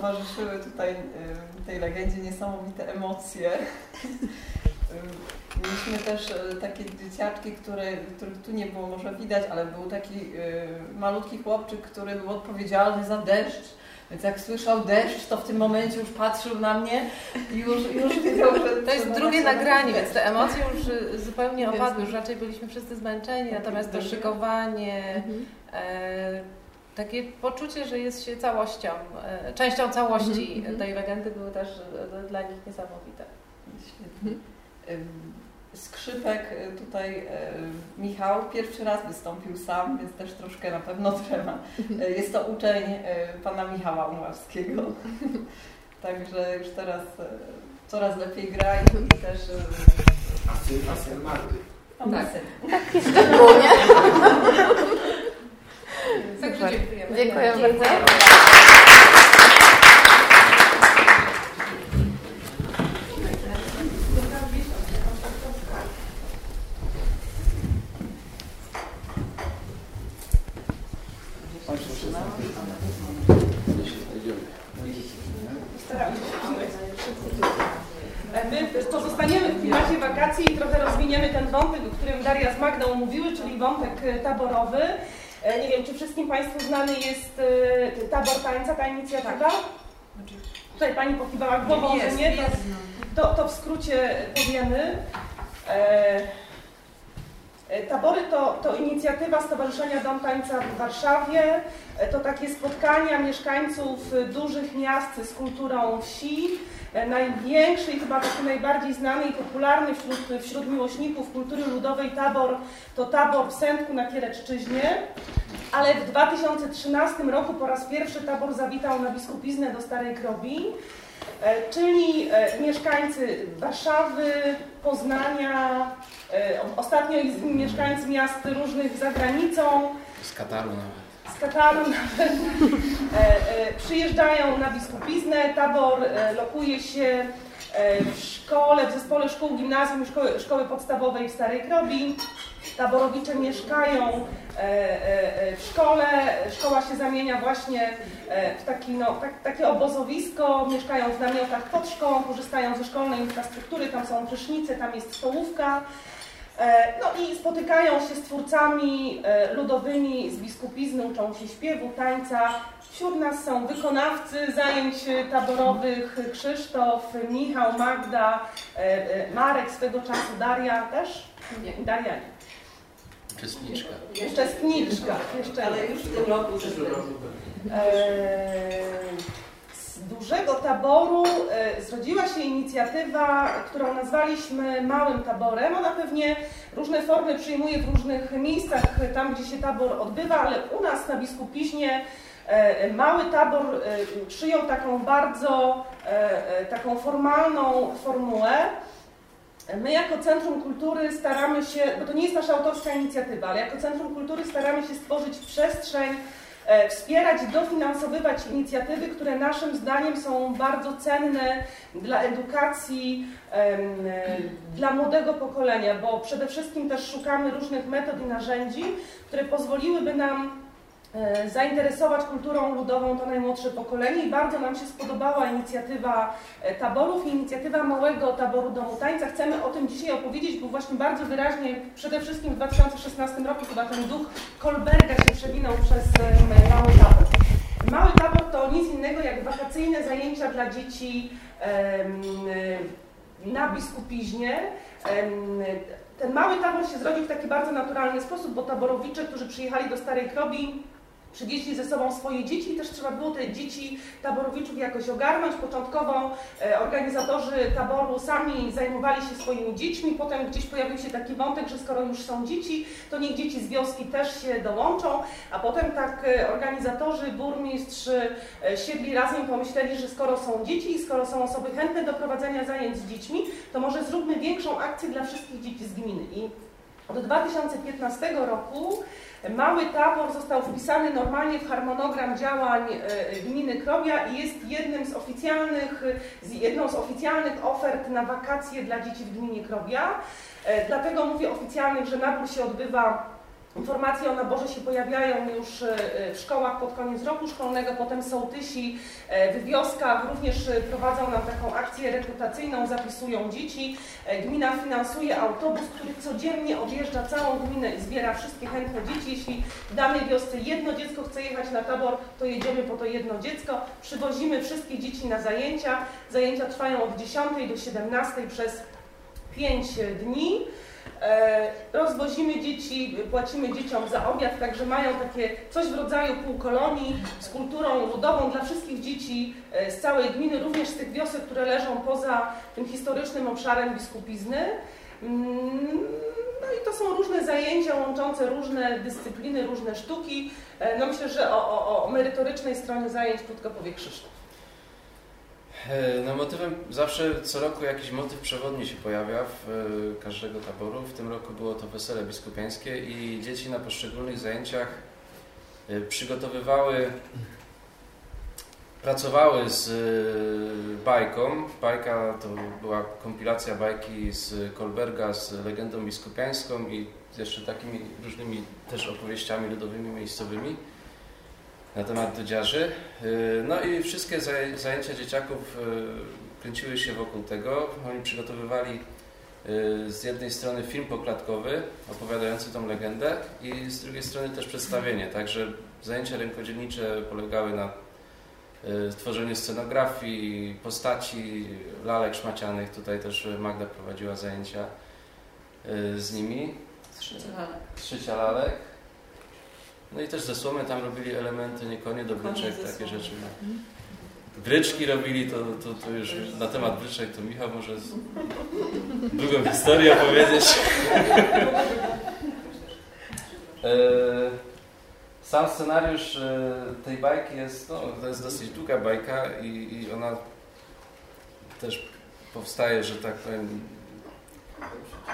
towarzyszyły tutaj y, tej legendzie niesamowite emocje. Y, Mieliśmy też y, takie dzieciaczki, które, których tu nie było może widać, ale był taki malutki chłopczyk, który był odpowiedzialny za deszcz. Więc jak słyszał deszcz, to w tym momencie już patrzył na mnie i już, już wiedział, że To jest drugie na nagranie, więc te emocje już zupełnie opadły. Już raczej byliśmy wszyscy zmęczeni, natomiast to szykowanie, Mhm. e, takie poczucie, że jest się całością, e, częścią całości Mhm, tej legendy były też e, dla nich niesamowite. Świetnie. Skrzypek y, tutaj y, Michał pierwszy raz wystąpił sam, więc też troszkę na pewno trema. Y, Jest to uczeń pana Michała Umławskiego. Także już teraz coraz lepiej gra i też... A syn, o, Tak. Tak jest szczególnie. Także Super. dziękujemy. Dziękuję Dziękuję. bardzo. My pozostaniemy w klimacie wakacji i trochę rozwiniemy ten wątek, o którym Daria z Magdą mówiły, czyli wątek e, taborowy. E, Nie wiem, czy wszystkim Państwu znany jest e, tabor tańca, ta inicjatywa? Tutaj Pani pokiwała głową, że nie, to, to, w skrócie powiemy. E, Tabory to, to inicjatywa Stowarzyszenia Dom Tańca w Warszawie. to takie spotkania mieszkańców dużych miast z kulturą wsi. Największy i chyba taki najbardziej znany i popularny wśród, wśród miłośników kultury ludowej tabor to tabor w Sędku na Kiereczczyźnie. Ale w 2013 roku po raz pierwszy tabor zawitał na biskupiznę do Starej Krobi. E, czyli e, mieszkańcy Warszawy, Poznania, e, ostatnio mieszkańcy miast różnych za granicą. Z Kataru nawet. Kataru nawet. Przyjeżdżają na biskupiznę. Tabor lokuje się w szkole, w zespole szkół gimnazjum szkoły, szkoły podstawowej w Starej Krobi. Taborowicze mieszkają e, e, e, w szkole, szkoła się zamienia właśnie w taki, no, tak, takie obozowisko, mieszkają w namiotach pod szkołą, korzystają ze szkolnej infrastruktury, tam są prysznice, tam jest stołówka. No i spotykają się z twórcami ludowymi z biskupizny, uczą się śpiewu, tańca. Wśród nas są wykonawcy zajęć taborowych, Krzysztof, Michał, Magda, Marek, swego czasu Daria też. Nie, Daria nie. Uczestniczka. Uczestniczka, jeszcze, ale już w tym roku. Eee, z dużego taboru e, zrodziła się inicjatywa, którą nazwaliśmy Małym Taborem. Ona pewnie różne formy przyjmuje w różnych miejscach, tam gdzie się tabor odbywa, ale u nas na Biskupiźnie e, Mały tabor e, przyjął taką bardzo taką formalną formułę. My jako Centrum Kultury staramy się, bo to nie jest nasza autorska inicjatywa, ale jako Centrum Kultury staramy się stworzyć przestrzeń, e, wspierać, dofinansowywać inicjatywy, które naszym zdaniem są bardzo cenne dla edukacji, e, dla młodego pokolenia, bo przede wszystkim też szukamy różnych metod i narzędzi, które pozwoliłyby nam zainteresować kulturą ludową to najmłodsze pokolenie i bardzo nam się spodobała inicjatywa e, taborów i inicjatywa Małego Taboru Domu Tańca. Chcemy o tym dzisiaj opowiedzieć, bo właśnie bardzo wyraźnie, przede wszystkim w 2016 roku chyba ten duch Kolberga się przewinął przez e, Mały Tabor. Mały Tabor to nic innego jak wakacyjne zajęcia dla dzieci na Biskupiźnie. Ten mały tabor się zrodził w taki bardzo naturalny sposób, bo taborowicze, którzy przyjechali do Starej Krobi, przywieźli ze sobą swoje dzieci i też trzeba było te dzieci taborowiczów jakoś ogarnąć. Początkowo e, organizatorzy taboru sami zajmowali się swoimi dziećmi, potem gdzieś pojawił się taki wątek, że skoro już są dzieci, to niech dzieci z wioski też się dołączą, a potem tak e, organizatorzy, burmistrz e, siedli razem i pomyśleli, że skoro są dzieci i skoro są osoby chętne do prowadzenia zajęć z dziećmi, to może zróbmy większą akcję dla wszystkich dzieci z gminy. I od 2015 roku Mały tabor został wpisany normalnie w harmonogram działań e, gminy Krobia i jest jednym z oficjalnych, jedną z oficjalnych ofert na wakacje dla dzieci w gminie Krobia. E, dlatego mówię oficjalnych, że nabór się odbywa Informacje o naborze się pojawiają już e, w szkołach pod koniec roku szkolnego, potem sołtysi w wioskach również prowadzą nam taką akcję rekrutacyjną, zapisują dzieci. Gmina finansuje autobus, który codziennie odjeżdża całą gminę i zbiera wszystkie chętne dzieci. Jeśli w danej wiosce jedno dziecko chce jechać na tabor, to jedziemy po to jedno dziecko. Przywozimy wszystkie dzieci na zajęcia. Zajęcia trwają od 10 do 17 przez 5 dni. E, rozwozimy dzieci, płacimy dzieciom za obiad, także mają takie coś w rodzaju półkolonii z kulturą ludową dla wszystkich dzieci e, z całej gminy, również z tych wiosek, które leżą poza tym historycznym obszarem biskupizny. Mm, no i to są różne zajęcia łączące różne dyscypliny, różne sztuki. E, no myślę, że o, o, o merytorycznej stronie zajęć krótko powie Krzysztof. E, no motywem zawsze co roku jakiś motyw przewodni się pojawia w e, każdego taboru. W tym roku było to wesele biskupiańskie i dzieci na poszczególnych zajęciach e, przygotowywały, pracowały z bajką. Bajka to była kompilacja bajki z Kolberga z legendą biskupiańską i jeszcze takimi różnymi też opowieściami ludowymi, miejscowymi na temat dudziarzy. Y, no i wszystkie zajęcia dzieciaków y, kręciły się wokół tego. Oni przygotowywali y, z jednej strony film poklatkowy opowiadający tą legendę i z drugiej strony też przedstawienie. Także zajęcia rękodzielnicze polegały na tworzeniu scenografii, postaci, lalek szmacianych. Tutaj też Magda prowadziła zajęcia z nimi. Trzycia lalek. Trzycia lalek. No i też ze słomy tam robili elementy, nie konie do bryczek, ze takie rzeczy. Bryczki robili, to, to, to już na temat bryczek to Michał może z... drugą historię opowiedzieć. E, Sam scenariusz e, tej bajki jest, no, to jest dosyć długa bajka i, i ona też powstaje, że tak powiem,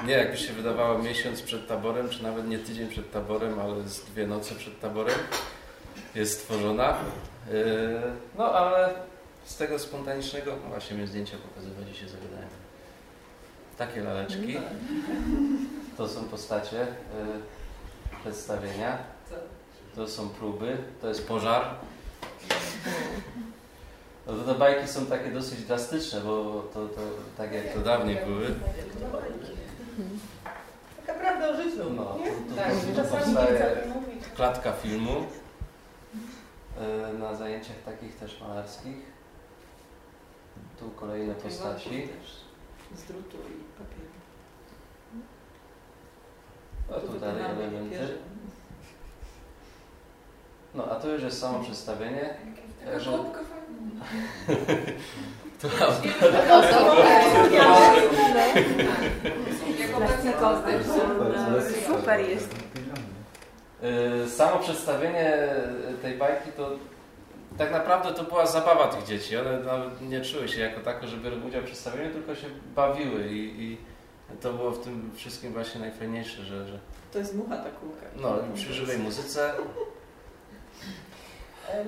nie jakby się wydawało miesiąc przed taborem, czy nawet nie tydzień przed taborem, ale z dwie noce przed taborem jest stworzona. E, No ale z tego spontanicznego, no właśnie mnie zdjęcia pokazywać się zagadają. Takie laleczki. To są postacie e, przedstawienia. To są próby, to jest pożar. No to te bajki są takie dosyć drastyczne, bo to, to tak jak to dawniej były. Taka prawda o życiu, No, nie? to, to, tak, to, to czasami nie powstaje chcemy mówić. klatka filmu e, na zajęciach takich też malarskich. Tu kolejne postaci. Z drutu i papieru. A tu dalej elementy. No, a to już jest samo przedstawienie. Taka Że... To Super jest. Y, Samo przedstawienie tej bajki to tak naprawdę to była zabawa tych dzieci. One nawet nie czuły się jako tako, że biorą udział w przedstawieniu, tylko się bawiły i, i to było w tym wszystkim właśnie najfajniejsze, że, że To jest mucha ta kulka. no, przy żywej muzyce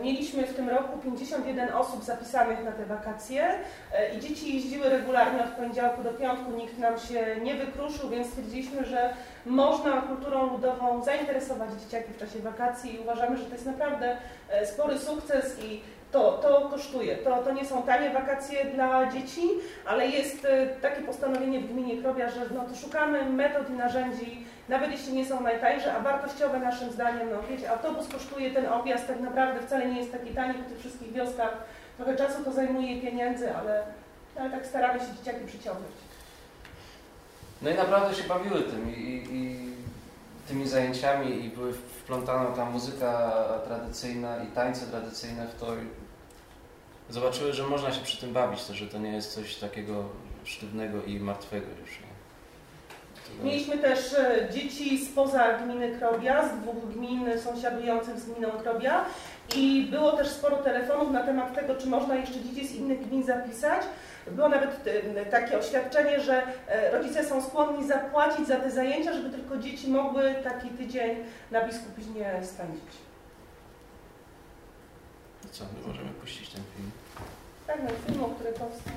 Mieliśmy w tym roku 51 osób zapisanych na te wakacje e, i dzieci jeździły regularnie od poniedziałku do piątku, nikt nam się nie wykruszył, więc stwierdziliśmy, że można kulturą ludową zainteresować dzieciaki w czasie wakacji i uważamy, że to jest naprawdę e, spory sukces i to, to kosztuje. To, to nie są tanie wakacje dla dzieci, ale jest e, takie postanowienie w gminie Krobia, że no, to szukamy metod i narzędzi, nawet jeśli nie są najtańsze, a wartościowe naszym zdaniem. No wiecie, autobus kosztuje ten objazd tak naprawdę wcale nie jest taki tani w tych wszystkich wioskach. Trochę czasu to zajmuje pieniędzy, ale, ale tak staramy się dzieciaki przyciągnąć. No i naprawdę się bawiły tym i, i, i tymi zajęciami i były wplątana ta muzyka tradycyjna i tańce tradycyjne w to. Zobaczyły, że można się przy tym bawić, to, że to nie jest coś takiego sztywnego i martwego już. Mieliśmy też e, dzieci spoza gminy Krobia, z dwóch gmin sąsiadujących z gminą Krobia i było też sporo telefonów na temat tego, czy można jeszcze dzieci z innych gmin zapisać. Było nawet e, takie oświadczenie, że e, rodzice są skłonni zapłacić za te zajęcia, żeby tylko dzieci mogły taki tydzień na biskupiźnie spędzić. Co, my możemy puścić ten film? Tak, no film, o który powstał.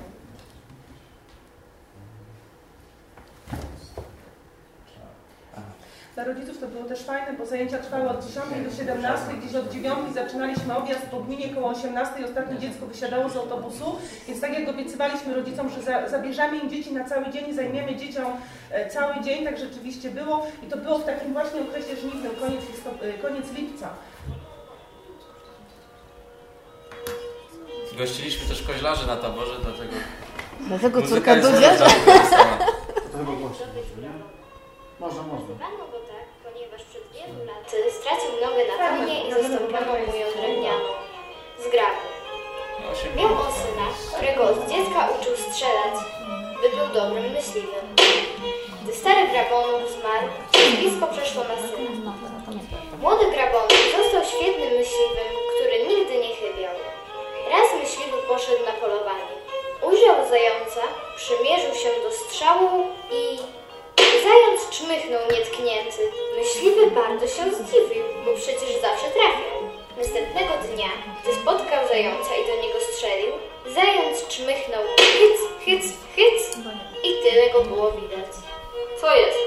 Dla rodziców to było też fajne, bo zajęcia trwały od 10 do 17, gdzieś od 9 zaczynaliśmy objazd po gminie, koło 18 ostatnie dziecko wysiadało z autobusu, więc tak jak obiecywaliśmy rodzicom, że za, zabierzemy im dzieci na cały dzień i zajmiemy dzieciom e, cały dzień, tak rzeczywiście było i to było w takim właśnie okresie żniwnym, koniec, e, koniec lipca. Gościliśmy też koźlarzy na taborze, dlatego... Dlatego córka została. To chyba głośno, nie? Można, można. Nazywano go tak, ponieważ przed wielu laty stracił nogę na konie i zastąpiono mu ją drewnianą, z. Miał on syna, którego od dziecka uczył strzelać, by był dobrym myśliwym. Gdy stary grabonów zmarł, blisko przeszło na syna. Młody grabonów został świetnym myśliwym, który nigdy nie chybiał. Raz myśliwy poszedł na polowanie. Ujrzał zająca, przymierzył się do strzału i Zając czmychnął nietknięty. Myśliwy bardzo się zdziwił, bo przecież zawsze trafiał. Następnego dnia, gdy spotkał zająca i do niego strzelił, zając czmychnął hyc, hyc, hyc i tyle go było widać. Co jest?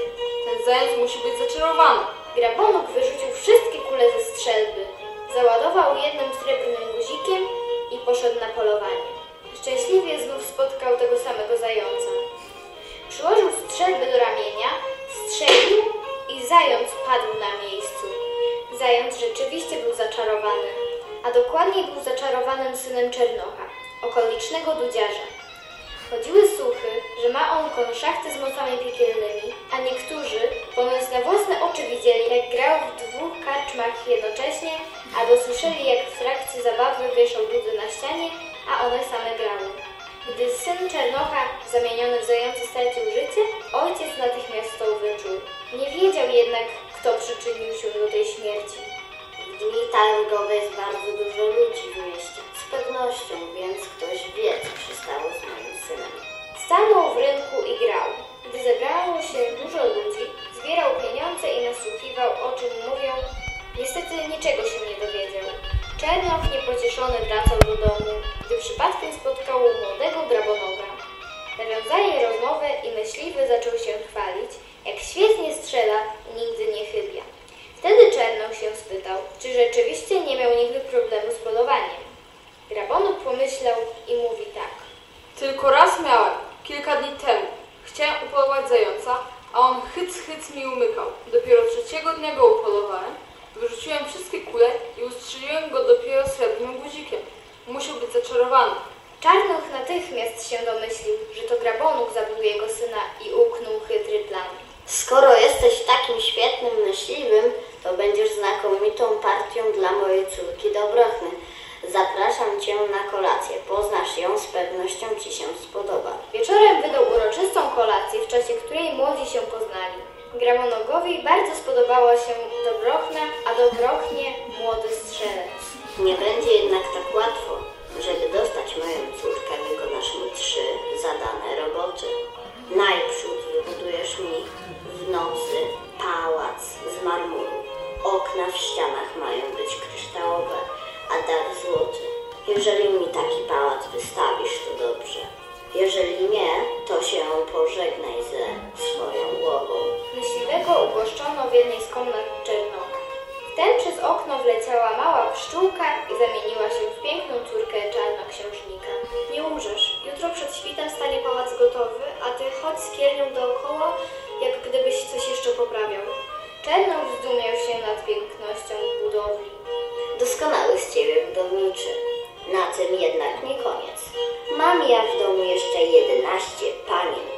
Ten zając musi być zaczarowany. Grabonok wyrzucił wszystkie kule ze strzelby, załadował jednym srebrnym guzikiem i poszedł na polowanie. Szczęśliwie znów spotkał tego samego zająca. Przyłożył strzelbę do ramienia, strzelił i zając padł na miejscu. Zając rzeczywiście był zaczarowany, a dokładniej był zaczarowanym synem Czernocha, okolicznego dudziarza. Chodziły słuchy, że ma on konszachty z mocami piekielnymi, a niektórzy ponoć na własne oczy widzieli, jak grał w dwóch karczmach jednocześnie, albo słyszeli, jak w trakcie zabawy wieszał dudy na ścianie, a one same grały. Gdy syn Czernocha, zamieniony w zające, stracił życie, ojciec natychmiast to wyczuł. Nie wiedział jednak, kto przyczynił się do tej śmierci. W dni targowe jest bardzo dużo ludzi w mieście. Z pewnością, więc ktoś wie, co się stało z moim synem. Stanął w rynku i grał. Gdy zebrało się dużo ludzi, zbierał pieniądze i nasłuchiwał, o czym mówią. Niestety niczego się nie dowiedział. Czernoch niepocieszony wracał do domu, gdy przypadkiem spotkał młodego grabonoga. Nawiązali rozmowę i myśliwy zaczął się chwalić, jak świetnie strzela i nigdy nie chybia. Wtedy Czernoch się spytał, czy rzeczywiście nie miał nigdy problemu z polowaniem. Grabonok pomyślał i mówi tak. Tylko raz miałem, kilka dni temu. Chciałem upolować zająca, a on hyc hyc mi umykał. Dopiero trzeciego dnia go upolowałem, wyrzuciłem wszystkie kule i ustrzeliłem go dopiero srebrnym guzikiem. Musiał być zaczarowany. Czarnoch natychmiast się domyślił, że to Grabonuk zabił jego syna i uknął chytry plan. Skoro jesteś takim świetnym myśliwym, to będziesz znakomitą partią dla mojej córki Dobrochny. Zapraszam Cię na kolację. Poznasz ją, z pewnością Ci się spodoba. Wieczorem wydał uroczystą kolację, w czasie której młodzi się poznali. Gramonogowi bardzo spodobała się Dobrochna, a Dobrochnie młody strzelec. Nie będzie jednak tak łatwo, żeby dostać moją córkę, wykonasz mi trzy zadane roboty. Najprzód wybudujesz mi w nocy pałac z marmuru. Okna w ścianach mają być kryształowe, a dach złoty. Jeżeli mi taki pałac wystawisz, to dobrze. Jeżeli nie, to się pożegnaj ze swoją głową. Myśliwego ugoszczono w jednej z komnat Czernocha. Wtem przez okno wleciała mała pszczółka i zamieniła się w piękną córkę czarnoksiężnika. Nie umrzesz. Jutro przed świtem stanie pałac gotowy, a ty chodź z kiernią dookoła, jak gdybyś coś jeszcze poprawiał. Czernoch zdumiał się nad pięknością budowli. Doskonały z ciebie budowniczy. Na tym jednak nie koniec. Mam ja w domu jeszcze 11 panien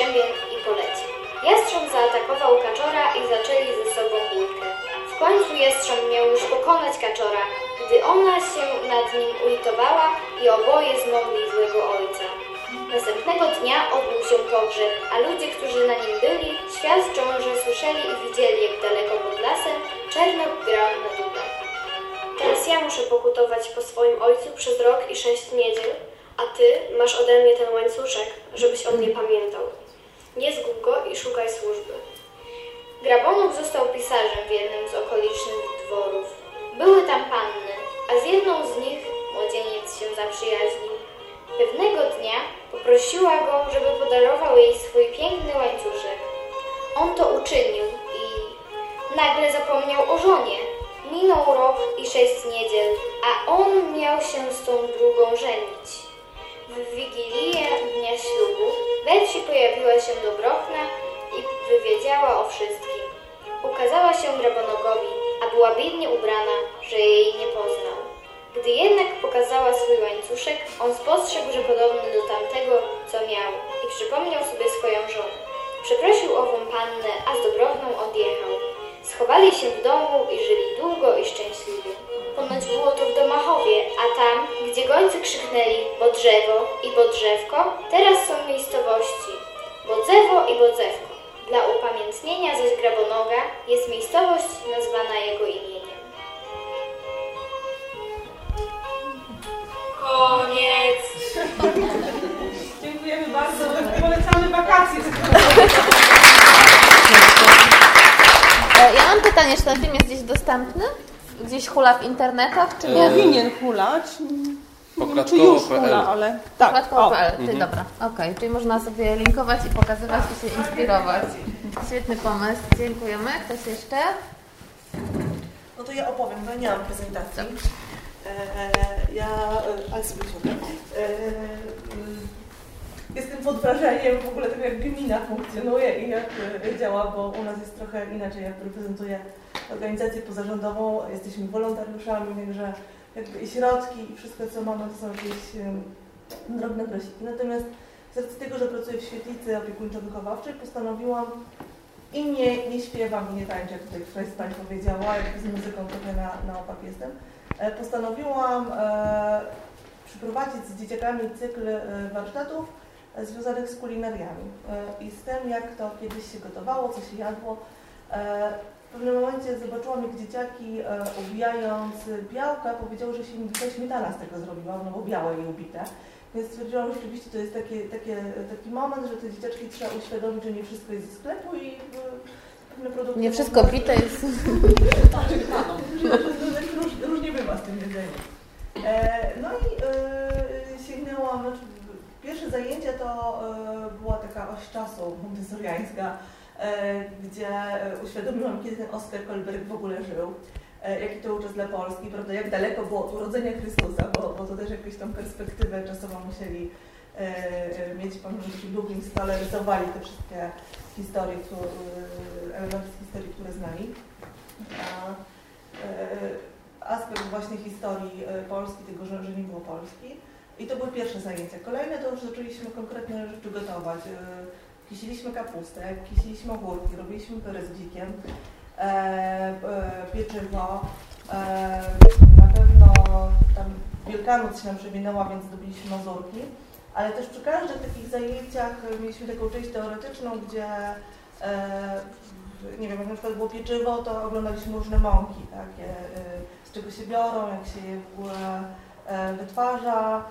jastrzębiem i poleciał. Jastrząb zaatakował kaczora i zaczęli ze sobą bójkę. W końcu jastrząb miał już pokonać kaczora, gdy ona się nad nim ulitowała i oboje zmogli złego ojca. Następnego dnia odbył się pogrzeb, a ludzie, którzy na nim byli, świadczą, że słyszeli i widzieli, jak daleko pod lasem Czernok grał na dudach. Teraz ja muszę pokutować po swoim ojcu przez rok i sześć niedziel, a ty masz ode mnie ten łańcuszek, żebyś o mnie pamiętał. Nie zgub go i szukaj służby. Grabonok został pisarzem w jednym z okolicznych dworów. Były tam panny, a z jedną z nich młodzieniec się zaprzyjaźnił. Pewnego dnia poprosiła go, żeby podarował jej swój piękny łańcuszek. On to uczynił i nagle zapomniał o żonie. Minął rok i sześć niedziel, a on miał się z tą drugą żenić. W Wigilię dnia ślubu Betsi pojawiła się do Brochna i wywiedziała o wszystkim. Ukazała się Grabonogowi, a była biednie ubrana, że jej nie poznał. Gdy jednak pokazała swój łańcuszek, on spostrzegł, że podobny do tamtego, co miał i przypomniał sobie swoją żonę. Przeprosił ową pannę, a z Dobrochną odjechał. Schowali się w domu i żyli długo i szczęśliwie. Ponoć było to w Domachowie, a tam, gdzie gońcy krzyknęli bo drzewo i bo drzewko, teraz są miejscowości Bodzewo i Bodzewko. Dla upamiętnienia zaś Grabonoga jest miejscowość nazwana jego imieniem. Koniec! Dziękujemy bardzo. Polecamy wakacje. E, Ja mam pytanie, czy ten film jest gdzieś dostępny? Gdzieś hula w internetach, czy nie? Powinien hulać. Czy już hula, ale tak. Pokładkowo.pl, O. ty, dobra, okej, czyli można sobie linkować i pokazywać i się inspirować. Świetny pomysł, dziękujemy. Ktoś jeszcze? No to ja opowiem, bo ja nie mam prezentacji. E, ja, e, ale sobie siądę. Jestem pod wrażeniem w ogóle tego, jak gmina funkcjonuje i jak e, działa, bo u nas jest trochę inaczej. Ja reprezentuję organizację pozarządową, jesteśmy wolontariuszami, także jakby i środki i wszystko, co mamy, to są jakieś drobne prosiki. Natomiast z racji tego, że pracuję w świetlicy opiekuńczo-wychowawczej, postanowiłam i nie, nie śpiewam i nie tańczę, jak tutaj któraś z Pań powiedziała, jak z muzyką trochę na, na opak jestem. E, postanowiłam e, przeprowadzić z dzieciakami cykl e, warsztatów związanych z kulinariami e, i z tym, jak to kiedyś się gotowało, co się jadło. E, w pewnym momencie zobaczyłam, jak dzieciaki e, ubijając białka powiedziały, że się im tylko śmietana z tego zrobiła, no bo białe i ubite. Więc stwierdziłam, że rzeczywiście to jest taki, takie, taki moment, że te dzieciaczki trzeba uświadomić, że nie wszystko jest ze sklepu i e, pewne produkty... Nie wszystko bite jest. Tak, że róż, różnie bywa z tym jedzeniem. E, no i e, sięgnęłam, znaczy, pierwsze zajęcie to e, była taka oś czasu montessoriańska, e, gdzie e, uświadomiłam, kiedy ten Oskar Kolberg w ogóle żył. Jaki to czas dla Polski, prawda, jak daleko było od urodzenia Chrystusa, bo, bo to też jakąś tą perspektywę czasową musieli mieć, pamiętam, przy długim stole rysowali te wszystkie historie, które, elementy historii, które znali. A, aspekt właśnie historii Polski, tego, że nie było Polski. I to były pierwsze zajęcia. Kolejne to już zaczęliśmy konkretne rzeczy gotować. E, Kisiliśmy kapustę, kisiliśmy ogórki, robiliśmy pyry z dzikiem, e, e, pieczywo. E, na pewno tam Wielkanoc się nam przewinęła, więc zdobyliśmy mazurki. Ale też przy każdych takich zajęciach mieliśmy taką część teoretyczną, gdzie nie wiem, jak na przykład było pieczywo, to oglądaliśmy różne mąki, tak, je, y, z czego się biorą, jak się je wytwarza.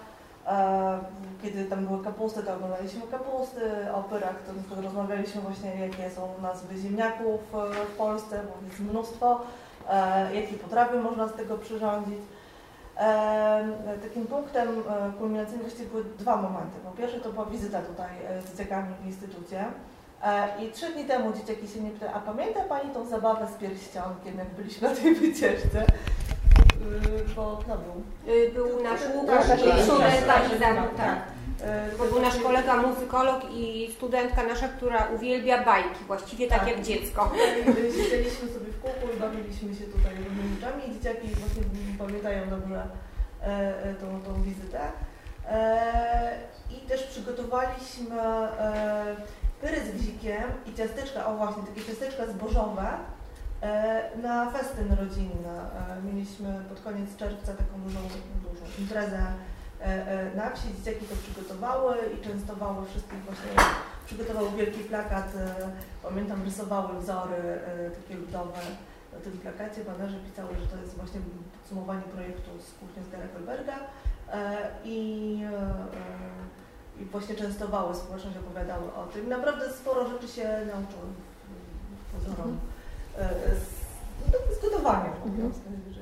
E, Kiedy tam były kapusty, to oglądaliśmy kapusty, o pyrach to rozmawialiśmy właśnie, jakie są nazwy ziemniaków e, w Polsce, bo jest mnóstwo, e, jakie potrawy można z tego przyrządzić. Takim punktem kulminacyjnym właściwie były dwa momenty. Po pierwsze to była wizyta tutaj z dzieciakami w instytucie. I trzy dni temu dzieciaki się mnie pytały, a pamięta Pani tą zabawę z pierścionkiem, jak byliśmy na tej wycieczce? Y, Bo kto był? Y, Był nasz Tak, Łukasz tak, i tak, studentka tak, Iza, tak. tak. Y, To był nasz kolega muzykolog i studentka nasza, która uwielbia bajki, właściwie tak, jak dziecko. I Siedzieliśmy sobie w kółku i bawiliśmy się tutaj różnymi rzeczami i dzieciaki właśnie pamiętają dobrze e, e, tą, tą wizytę. E, I też przygotowaliśmy pyry z gzikiem i ciasteczka, o właśnie, takie ciasteczka zbożowe na festyn rodzinny. E, Mieliśmy pod koniec czerwca taką dużą, dużą imprezę e, e, na wsi. Dzieciaki to przygotowały i częstowały wszystkich właśnie, przygotowały wielki plakat, e, pamiętam rysowały wzory e, takie ludowe na tym plakacie. Banerze pisały, że to jest właśnie podsumowanie projektu z kuchni z e, i e, i właśnie częstowały społeczność, opowiadały o tym. Naprawdę sporo rzeczy się nauczyłem pozorom. E, Z, no, po prostu,